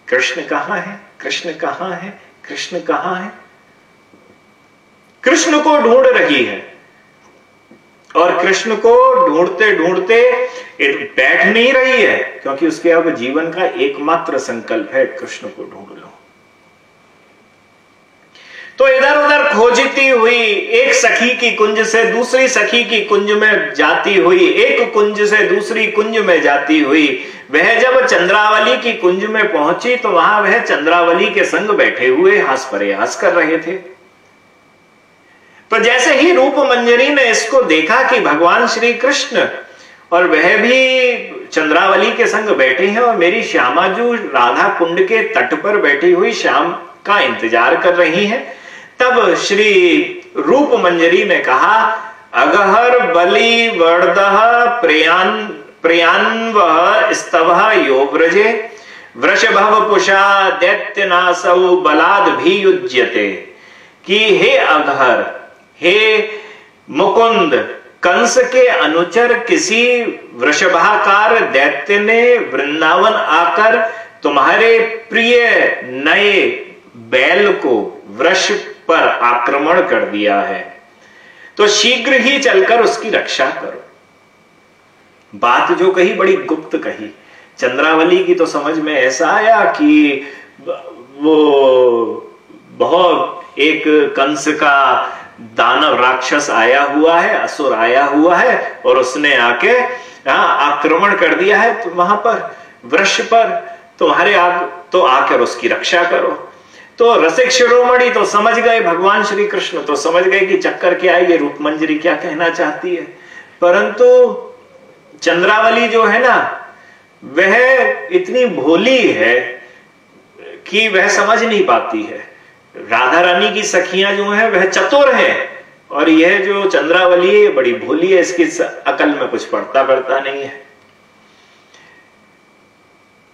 कृष्ण कहाँ है? कृष्ण कहाँ है? कृष्ण कहाँ है? कृष्ण को ढूंढ रही है। और कृष्ण को ढूंढते ढूंढते बैठ नहीं रही है, क्योंकि उसके अब जीवन का एकमात्र संकल्प है कृष्ण को ढूंढ तो इधर उधर खोजती हुई एक सखी की कुंज से दूसरी सखी की कुंज में जाती हुई, एक कुंज से दूसरी कुंज में जाती हुई, वह जब चंद्रावली की कुंज में पहुँची तो वहाँ वह चंद्रावली के संग बैठे हुए हंस प्रयास कर रहे थे। तो जैसे ही रूप मंजरी ने इसको देखा कि भगवान श्री कृष्ण और वह भी चंद्रावली के संग बैठे हैं और मेरी श्यामा श्यामाजू राधा कुंड के तट पर बैठी हुई श्याम का इंतज़ार कर रही हैं तब श्री रूप मंजरी ने कहा, अगहर बलि वर्द प्रियान प्रियान्व स्तव यो वृषभव पुषा दैत्य नासौ बलाद भी युज्यते कि हे अघहर हे मुकुंद, कंस के अनुचर किसी वृषभाकार दैत्य ने वृंदावन आकर तुम्हारे प्रिय नए बैल को वृक्ष पर आक्रमण कर दिया है। तो शीघ्र ही चलकर उसकी रक्षा करो। बात जो कही बड़ी गुप्त कही। चंद्रावली की तो समझ में ऐसा आया कि वो बहुत एक कंस का दानव राक्षस आया हुआ है असुर आया हुआ है और उसने आके हाँ, आक्रमण कर दिया है तो वहाँ पर वृक्ष पर। तुम्हारे आग तो आकर उसकी रक्षा करो। तो रसिक शिरोमणि तो समझ गए भगवान श्री कृष्ण तो समझ गए कि चक्कर क्या है, ये रूप मंजरी क्या कहना चाहती है। परंतु चंद्रावली जो है ना, वह इतनी भोली है कि वह समझ नहीं पाती है। राधा रानी की सखियाँ जो है, वह चतुर है, और यह जो चंद्रावली है बड़ी भोली है, इसकी अकल में कुछ पड़ता पड़ता नहीं है।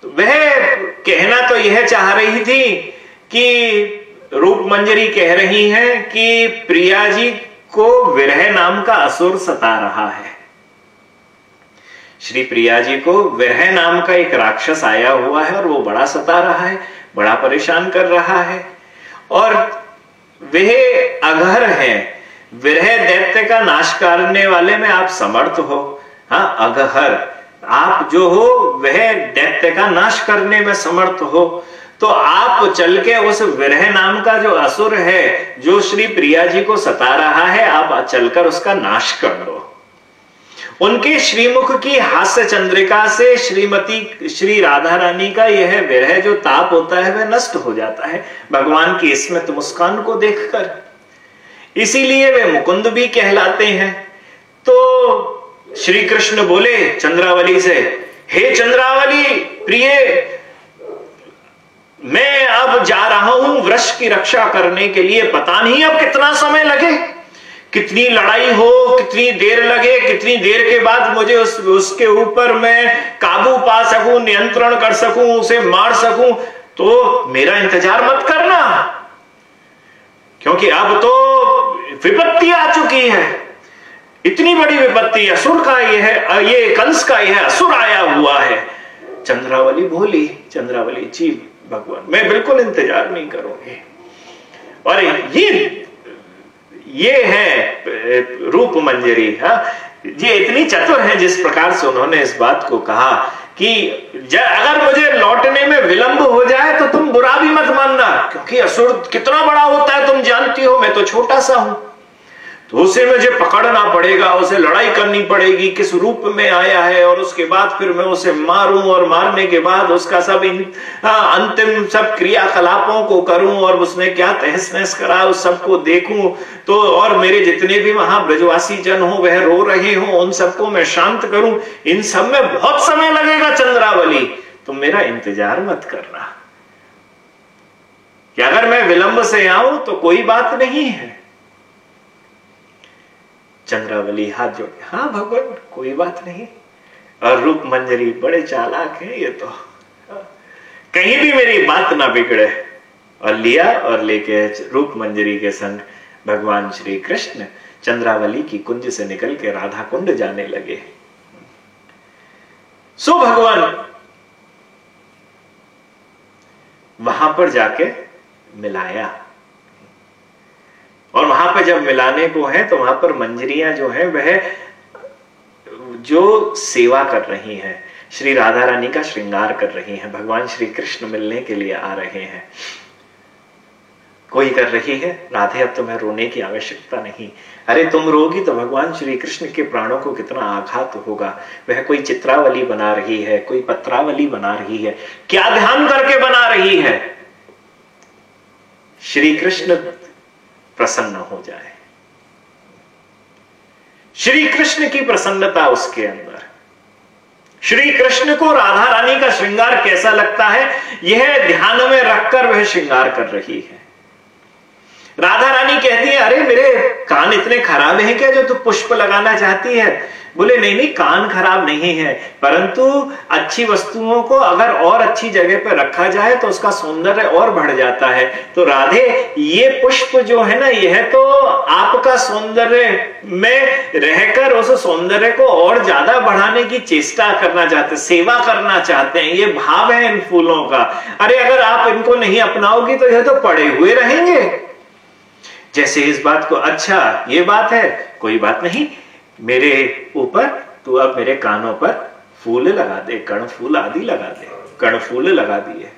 तो वह कहना तो यह चाह रही थी कि रूप मंजरी कह रही है कि प्रिया जी को विरह नाम का असुर सता रहा है। श्री प्रिया जी को विरह नाम का एक राक्षस आया हुआ है और वो बड़ा सता रहा है, बड़ा परेशान कर रहा है। और वह अघर है। विरह दैत्य का नाश करने वाले में आप समर्थ हो। हाँ अघहर। आप जो हो, वह दैत्य का नाश करने में समर्थ हो। तो आप चल के उस विरह नाम का जो असुर है, जो श्री प्रिया जी को सता रहा है, आप चलकर उसका नाश कर दो। उनके श्रीमुख की हास्य चंद्रिका से श्रीमती श्री राधा रानी का यह विरह जो ताप होता है, वह नष्ट हो जाता है। भगवान की स्मित मुस्कान को देखकर। इसीलिए वे मुकुंद भी कहलाते हैं। तो श्री कृष्ण बोले चंद्रावली से, हे चंद्रावली, प्रिय मैं अब जा रहा हूँ वृक्ष की रक्षा करने के लिए। पता नहीं अब कितना समय लगे। कितनी लड़ाई हो, कितनी देर लगे, कितनी देर के बाद मुझे उस, उसके ऊपर मैं काबू पा सकूँ, नियंत्रण कर सकूँ, उसे मार सकूँ। तो मेरा इंतज़ार मत करना। क्योंकि अब तो विपत्ति आ चुकी है। इतनी बड़ी विपत्ति, असुर का यह है, ये कंस का यह असुर आया हुआ है। चंद्रावली भोली चंद्रावली जी भगवान। मैं बिल्कुल इंतज़ार नहीं करूँगी। और ये ये है रूप मंजरी, हा? ये इतनी चतुर है जिस प्रकार से उन्होंने इस बात को कहा कि अगर मुझे लौटने में विलंब हो जाए तो तुम बुरा भी मत मानना, क्योंकि असुर कितना बड़ा होता है, तुम जानती हो, मैं तो छोटा सा हूँ। तो उसे मुझे पकड़ना पड़ेगा, उसे लड़ाई करनी पड़ेगी, किस रूप में आया है और उसके बाद फिर मैं उसे मारूं और मारने के बाद उसका सब इन अंतिम सब क्रियाकलापों को करूँ और उसने क्या तहस नहस करा, उस सबको देखूँ तो और मेरे जितने भी वहाँ ब्रजवासी जन हो, वह रो रहे हो, उन सबको मैं शांत करूँ। इन सब में बहुत समय लगेगा, चंद्रावली। तो मेरा इंतज़ार मत करना। कि अगर मैं विलंब से आऊँ तो कोई बात नहीं है। चंद्रावली हाथ जोड़े हाँ भगवान, कोई बात नहीं। और रूप मंजरी बड़े चालाक है ये तो। कहीं भी मेरी बात ना बिगड़े। और लिया और लेके रूप मंजरी के संग भगवान श्री कृष्ण चंद्रावली की कुंज से निकल के राधा कुंड जाने लगे। सो भगवान, वहाँ पर जाके मिलाया। और वहाँ पर जब मिलाने को है तो वहाँ पर मंजरियाँ जो है, वह जो सेवा कर रही हैं, श्री राधा रानी का श्रृंगार कर रही हैं, भगवान श्री कृष्ण मिलने के लिए आ रहे हैं। कोई कर रही है? राधे, अब तुम्हें रोने की आवश्यकता नहीं। अरे, तुम रोगी तो भगवान श्री कृष्ण के प्राणों को कितना आघात होगा। वह कोई चित्रावली बना रही है, कोई पत्रावली बना रही है। क्या ध्यान करके बना रही है? श्री कृष्ण प्रसन्न हो जाए। श्री कृष्ण की प्रसन्नता उसके अंदर। श्री कृष्ण को राधा रानी का श्रृंगार कैसा लगता है, यह ध्यान में रखकर वह श्रृंगार कर रही है। राधा रानी कहती है, अरे, मेरे कान इतने खराब हैं क्या जो तू पुष्प लगाना चाहती है? बोले, नहीं नहीं, कान खराब नहीं है, परंतु अच्छी वस्तुओं को अगर और अच्छी जगह पर रखा जाए तो उसका सौंदर्य और बढ़ जाता है। तो राधे, ये पुष्प जो है ना, यह तो आपका सौंदर्य में रहकर उस सौंदर्य को और ज़्यादा बढ़ाने की चेष्टा करना चाहते, सेवा करना चाहते हैं, ये भाव है इन फूलों का। अरे, अगर आप इनको नहीं अपनाओगी तो यह तो पड़े हुए रहेंगे। जैसे इस बात को अच्छा ये बात है, कोई बात नहीं, मेरे ऊपर, तू अब मेरे कानों पर फूल लगा दे कर्ण फूल आदि लगा दे कर्ण फूल लगा दिए।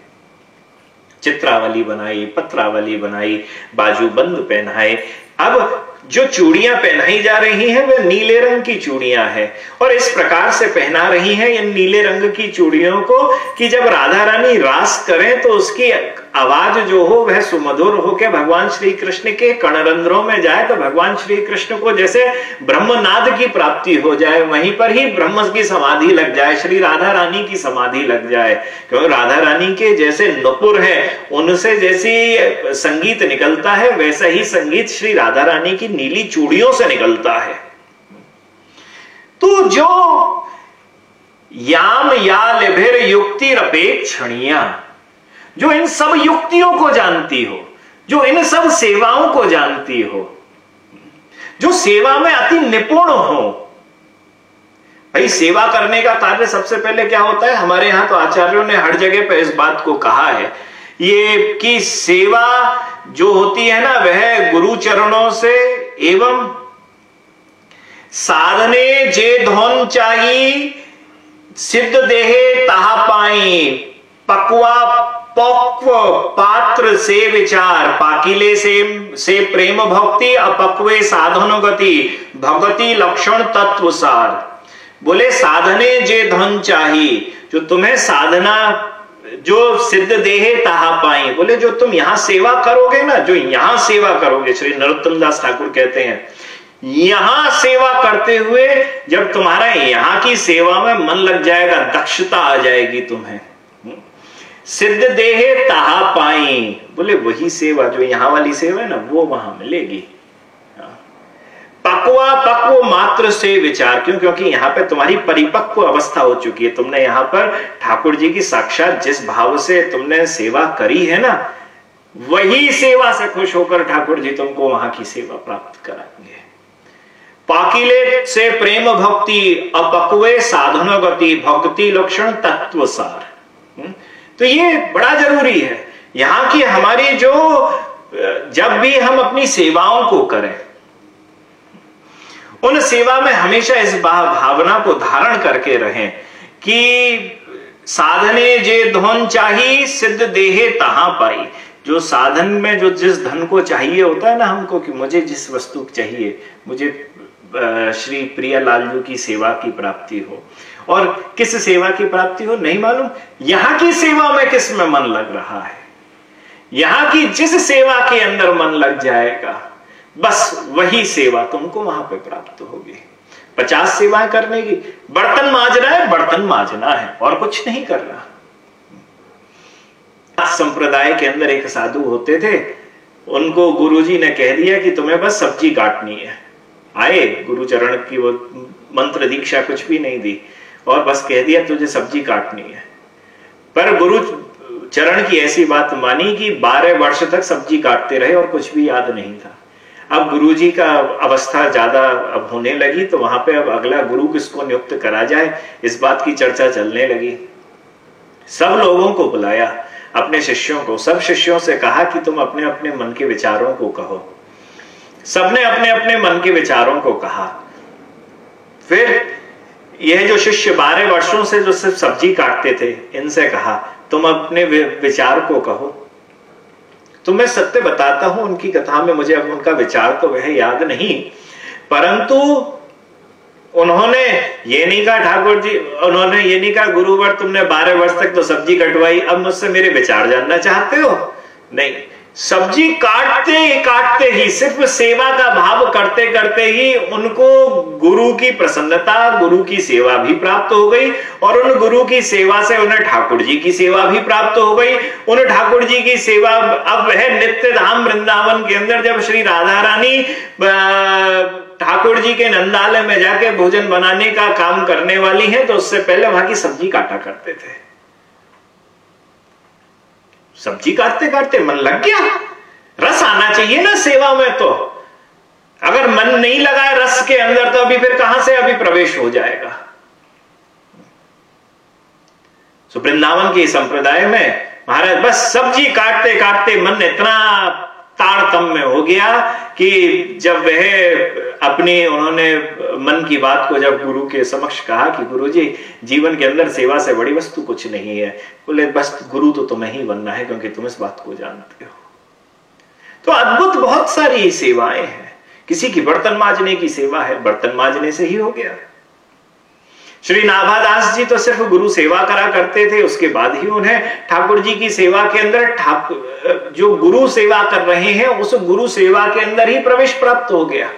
चित्रावली बनाई, पत्रावली बनाई, बाजू बंद पहनाए। अब जो चूड़ियाँ पहनाई जा रही हैं वह नीले रंग की चूड़ियाँ हैं। और इस प्रकार से पहना रही हैं इन नीले रंग की चूड़ियों को कि जब राधा रानी रास करें तो उसकी आवाज़ जो हो वह सुमधुर होकर भगवान श्री कृष्ण के कणरंध्रों में जाए तो भगवान श्री कृष्ण को जैसे ब्रह्मनाद की प्राप्ति हो जाए, वहीं पर ही ब्रह्म की समाधि लग जाए, श्री राधा रानी की समाधि लग जाए। क्योंकि राधा रानी के जैसे नुपुर है, उनसे जैसी संगीत निकलता है, वैसा ही संगीत श्री राधा रानी की नीली चूड़ियों से निकलता है। तो जो याम या लिभिर युक्ति रपेक्षणिया जो इन सब युक्तियों को जानती हो, जो इन सब सेवाओं को जानती हो, जो सेवा में अति निपुण हो। भाई, सेवा करने का कार्य सबसे पहले क्या होता है? हमारे यहाँ तो आचार्यों ने हर जगह पर इस बात को कहा है, ये कि सेवा जो होती है ना, वह गुरु चरणों से एवं साधने जे धोन चाहिए, सिद्ध देहे तहा पाई पकवा पक्व पात्र से विचार, पाकिले से से प्रेम भक्ति, अपक्वे साधन गति, भगति लक्षण तत्व सार। बोले, साधने जे धन चाहिए जो तुम्हें साधना, जो सिद्ध देहे तहा पाए। बोले, जो तुम यहाँ सेवा करोगे ना, जो यहाँ सेवा करोगे, श्री नरोत्तम दास ठाकुर कहते हैं, यहाँ सेवा करते हुए जब तुम्हारा यहाँ की सेवा में मन लग जाएगा, दक्षता आ जाएगी तुम्हें। सिद्ध देहे तहा पाई। बोले, वही सेवा जो यहाँ वाली सेवा है ना, वो वहाँ मिलेगी। पकवा, पक्व मात्र से विचार, क्यों? क्योंकि यहाँ पे तुम्हारी परिपक्व अवस्था हो चुकी है। तुमने यहाँ पर ठाकुर जी की साक्षात जिस भाव से तुमने सेवा करी है ना, वही सेवा से खुश होकर ठाकुर जी तुमको वहाँ की सेवा प्राप्त कराएँगे। पाकिले से प्रेम भक्ति, अपक्वे साधन गति भक्ति लक्षण तत्व सार हम्म? तो ये बड़ा ज़रूरी है। यहाँ की हमारी जो, जब भी हम अपनी सेवाओं को करें, उन सेवा में हमेशा इस भावना को धारण करके रहें कि साधने जे धन चाहिए सिद्ध देहे तहा पाई। जो साधन में जो जिस धन को चाहिए होता है ना हमको कि मुझे जिस वस्तु चाहिए, मुझे श्री प्रिया लालजू की सेवा की प्राप्ति हो। और किस सेवा की प्राप्ति हो नहीं मालूम। यहाँ की सेवा में किसमें मन लग रहा है? यहाँ की जिस सेवा के अंदर मन लग जाएगा, बस वही सेवा तुमको वहाँ पे प्राप्त होगी। पचास सेवाएँ करने की, बर्तन माजना है, बर्तन माजना है, और कुछ नहीं कर रहा। संप्रदाय के अंदर एक साधु होते थे, उनको गुरुजी ने कह दिया कि तुम्हें बस सब्ज़ी काटनी है। आए गुरु चरण की वो मंत्र दीक्षा कुछ भी नहीं दी। और बस कह दिया, तुझे सब्ज़ी काटनी है। पर गुरु चरण की ऐसी बात मानी कि बारह वर्ष तक सब्ज़ी काटते रहे और कुछ भी याद नहीं था। अब गुरुजी का अवस्था ज़्यादा अब होने लगी तो वहाँ पे अब अगला गुरु किसको नियुक्त करा जाए, इस बात की चर्चा चलने लगी। सब लोगों को बुलाया, अपने शिष्यों को। सब शिष्यों से कहा कि तुम अपने अपने मन के विचारों को कहो। सबने अपने अपने मन के विचारों को कहा। फिर यह जो शिष्य बारह वर्षों से जो सिर्फ़ सब्ज़ी काटते थे, इनसे कहा, तुम अपने विचार को कहो। तो मैं सत्य बताता हूँ, उनकी कथा में मुझे अब उनका विचार तो वह याद नहीं, परंतु उन्होंने ये नहीं कहा, ठाकुर जी, उन्होंने ये नहीं कहा, गुरुवर तुमने बारह वर्ष तक तो सब्ज़ी कटवाई, अब मुझसे मेरे विचार जानना चाहते हो? नहीं सब्ज़ी काटते ही काटते ही, सिर्फ़ सेवा का भाव करते करते ही उनको गुरु की प्रसन्नता, गुरु की सेवा भी प्राप्त हो गई और उन गुरु की सेवा से उन्हें ठाकुर जी की सेवा भी प्राप्त हो गई। उन ठाकुर जी की सेवा, अब है नित्य धाम वृंदावन के अंदर जब श्री राधा रानी ठाकुर जी के नंदालय में जाके भोजन बनाने का काम करने वाली है तो उससे पहले वहाँ की सब्ज़ी काटा करते थे। सब्ज़ी काटते काटते मन लग गया। रस आना चाहिए ना सेवा में तो। अगर मन नहीं लगा है रस के अंदर तो अभी फिर कहाँ से अभी प्रवेश हो जाएगा? तो वृंदावन के संप्रदाय में महाराज बस सब्ज़ी काटते काटते मन इतना ताड़तम में हो गया कि जब वह अपनी, उन्होंने मन की बात को जब गुरु के समक्ष कहा कि गुरु जी जीवन के अंदर सेवा से बड़ी वस्तु कुछ नहीं है। बोले, बस गुरु तो तुम्हें ही बनना है क्योंकि तुम इस बात को जानते हो। तो अद्भुत बहुत सारी सेवाएँ हैं। किसी की बर्तन माजने की सेवा है, बर्तन माजने से ही हो गया। श्री नाभादास जी तो सिर्फ़ गुरु सेवा करा करते थे, उसके बाद ही उन्हें ठाकुर जी की सेवा के अंदर ठाकुर जो गुरु सेवा कर रहे हैं, उस गुरु सेवा के अंदर ही प्रवेश प्राप्त हो गया।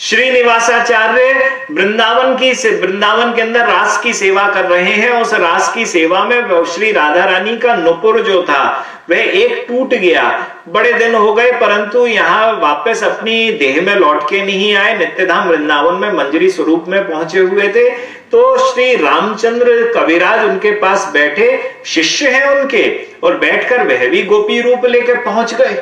श्रीनिवासाचार्य वृंदावन की वृंदावन के अंदर रास की सेवा कर रहे हैं उस रास की सेवा में श्री राधा रानी का नुपुर जो था, वह एक टूट गया। बड़े दिन हो गए, परंतु यहाँ वापस अपनी देह में लौट के नहीं आए। नित्यधाम वृंदावन में मंजरी स्वरूप में पहुँचे हुए थे। तो श्री रामचंद्र कविराज उनके पास बैठे, शिष्य हैं उनके, और बैठकर वह भी गोपी रूप लेकर पहुँच गए।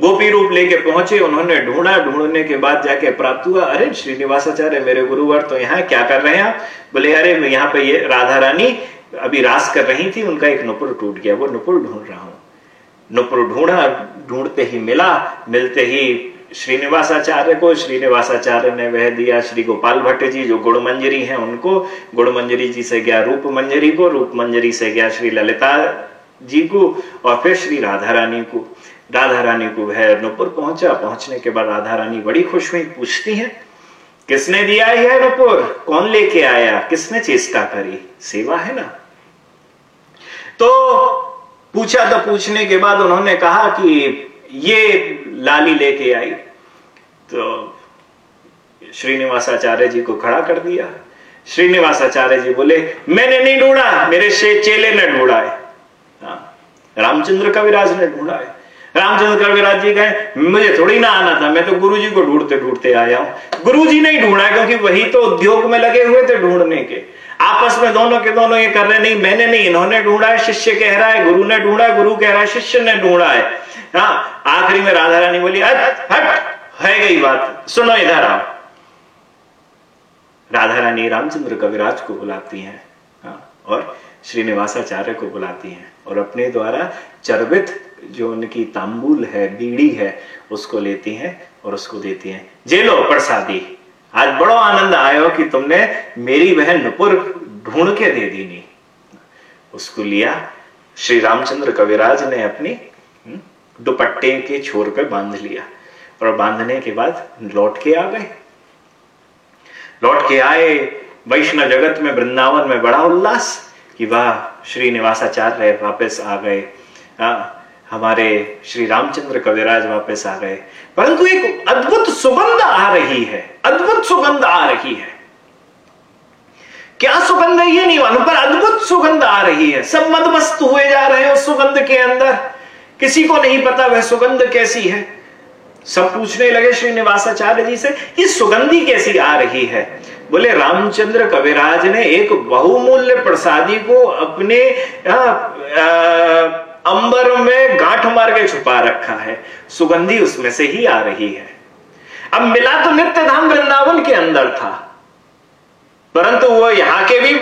गोपी रूप लेके पहुँचे, उन्होंने ढूंढा, ढूँढने के बाद जाके प्राप्त हुआ। अरे, श्रीनिवासाचार्य, मेरे गुरुवर तो यहाँ क्या कर रहे हैं? आप बोले, अरे, यहाँ पे ये राधा रानी अभी रास कर रही थी, उनका एक नुपुर टूट गया, वो नुपुर ढूंढ रहा हूँ। नुपुर ढूंढा, ढूंढते ही मिला। मिलते ही श्रीनिवासाचार्य को, श्रीनिवासाचार्य ने वह दिया श्री गोपाल भट्ट जी जो गुड़ मंजरी है उनको। गुड़ मंजरी जी से गया रूप मंजरी को, रूप मंजरी से गया श्री ललिता जी को, और फिर श्री राधा रानी को। राधा रानी को वह नुपुर पहुँचा पहुँचने के बाद राधा रानी बड़ी खुश हुई पूछती है किसने दिया है नुपुर? कौन लेके आया? किसने चेष्टा करी? सेवा है ना? तो पूछा तो पूछने के बाद उन्होंने कहा कि ये लाली लेके आई। तो श्रीनिवासाचार्य जी को खड़ा कर दिया। श्रीनिवासाचार्य जी बोले मैंने नहीं ढूंढा मेरे से चेले ने ढूंढा है। हाँ, रामचंद्र कविराज ने ढूंढा है। रामचंद्र कविराज जी कहे मुझे थोड़ी ना आना था मैं तो गुरु जी को ढूंढते ढूंढते आया हूँ। गुरु जी नहीं ढूंढा क्योंकि वही तो उद्योग में लगे हुए थे ढूँढने के। आपस में दोनों के दोनों ये कर रहे नहीं मैंने नहीं इन्होंने ढूंढा है शिष्य कह रहा है गुरु ने ढूंढा है गुरु कह रहा है शिष्य ने ढूंढा है। हाँ आखिरी में राधा रानी बोली हट हट है गई बात सुनो इधर आओ। राधा रानी रामचंद्र कविराज को बुलाती हैं हाँ, और श्रीनिवासाचार्य को बुलाती हैं। और अपने द्वारा चर्वित जो उनकी तांबुल है बीड़ी है उसको लेती हैं और उसको देती हैं। जे लो प्रसादी आज बड़ो आनंद आयो कि तुमने मेरी बहन नुपुर ढूंढ के दे दी नहीं उसको लिया श्री रामचंद्र कविराज ने अपनी हम्म, दुपट्टे के छोर पे बाँध लिया और बांधने के बाद लौट के आ गए। लौट के आए वैष्णव जगत में वृंदावन में बड़ा उल्लास कि वाह श्री निवासाचार्य वापस आ गए। हमारे श्री रामचंद्र कविराज वापस आ गए। परंतु एक अद्भुत सुगंध आ रही है, अद्भुत सुगंध आ रही है। क्या सुगंध है? ये नहीं मालूम, पर अद्भुत सुगंध आ रही है। सब मदमस्त हुए जा रहे हैं उस सुगंध के अंदर। किसी को नहीं पता वह सुगंध कैसी है। सब पूछने लगे श्रीनिवासाचार्य जी से, ये सुगंधी कैसी आ रही है? बोले, रामचंद्र कविराज ने एक बहुमूल्य प्रसादी को अपने अंबर में गांठ मार के छुपा रखा है। सुगंधी उसमें से ही आ रही है। अब मिला तो नित्य धाम वृंदावन के अंदर था। परंतु वो यहाँ के भी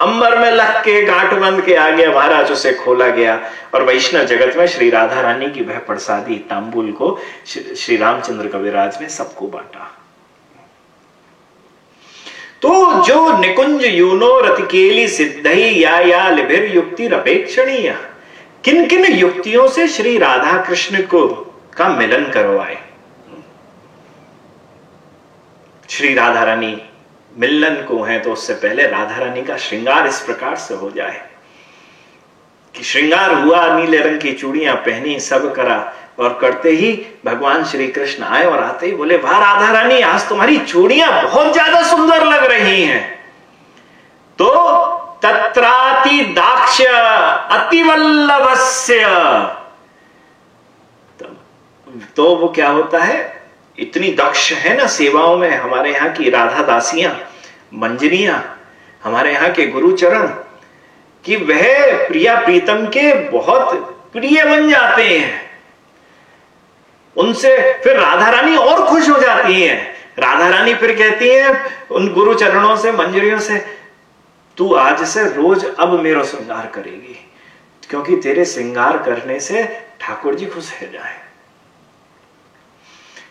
अंबर में लग के गांठ बंद के आ गया महाराज उसे खोला गया और वैष्णव जगत में श्री राधा रानी की वह प्रसादी तांबुल को श्री रामचंद्र कविराज ने सबको बांटा। तो जो निकुंज यूनो रतिकेली सिद्धि या या लिभिर युक्ति रपेक्षणीय किन किन युक्तियों से श्री राधा कृष्ण को का मिलन करवाए? श्री राधा रानी मिलन को है तो उससे पहले राधा रानी का श्रृंगार इस प्रकार से हो जाए। कि श्रृंगार हुआ, नीले रंग की चूड़ियाँ पहनी, सब करा और करते ही भगवान श्री कृष्ण आए और आते ही बोले, वाह, राधा रानी, आज तुम्हारी चूड़ियाँ बहुत ज़्यादा सुंदर लग रही हैं। तो तत्राति दाक्ष अतिवल्लभस्य। तो वो क्या होता है? इतनी दक्ष है ना सेवाओं में हमारे यहाँ की राधा दासियाँ मंजरियाँ, हमारे यहाँ के गुरुचरण कि वह प्रिया प्रीतम के बहुत प्रिय बन जाते हैं। उनसे फिर राधा रानी और खुश हो जाती हैं। राधा रानी फिर कहती है, उन गुरु चरणों से, मंजरियों से, तू आज से रोज अब मेरा श्रृंगार करेगी, क्योंकि तेरे श्रृंगार करने से ठाकुर जी खुश हो जाए।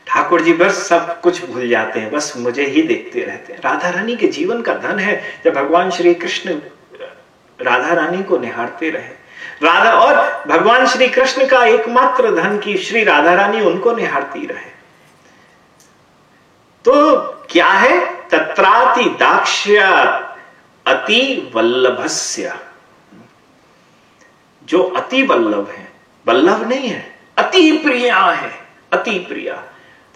ठाकुर जी बस सब कुछ भूल जाते हैं, बस मुझे ही देखते रहते हैं। राधा रानी के जीवन का धन है, जब भगवान श्री कृष्ण राधा रानी को निहारते रहे। राधा और भगवान श्री कृष्ण का एकमात्र धन की श्री राधा रानी उनको निहारती रहे। तो क्या है? तत्राति दाक्ष्य अति वल्लभस्य। जो अति वल्लभ है, वल्लभ नहीं है, अति प्रिया है, अति प्रिया।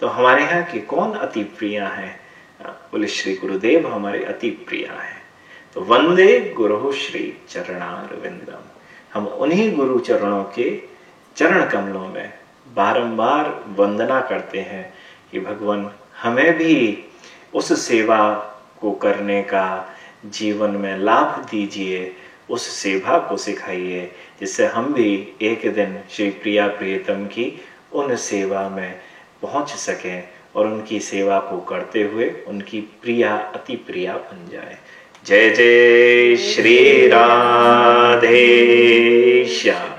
तो हमारे यहाँ के कौन अति प्रिया है? बोले, श्री गुरुदेव हमारे अति प्रिया है। वंदे गुरु श्री चरणारविंदम। हम उन्हीं गुरु चरणों के चरण कमलों में बारंबार वंदना करते हैं कि भगवान, हमें भी उस सेवा को करने का जीवन में लाभ दीजिए, उस सेवा को सिखाइए, जिससे हम भी एक दिन श्री प्रिया प्रियतम की उन सेवा में पहुँच सकें और उनकी सेवा को करते हुए उनकी प्रिया अति प्रिया बन जाए। जय जय श्री राधे श्याम।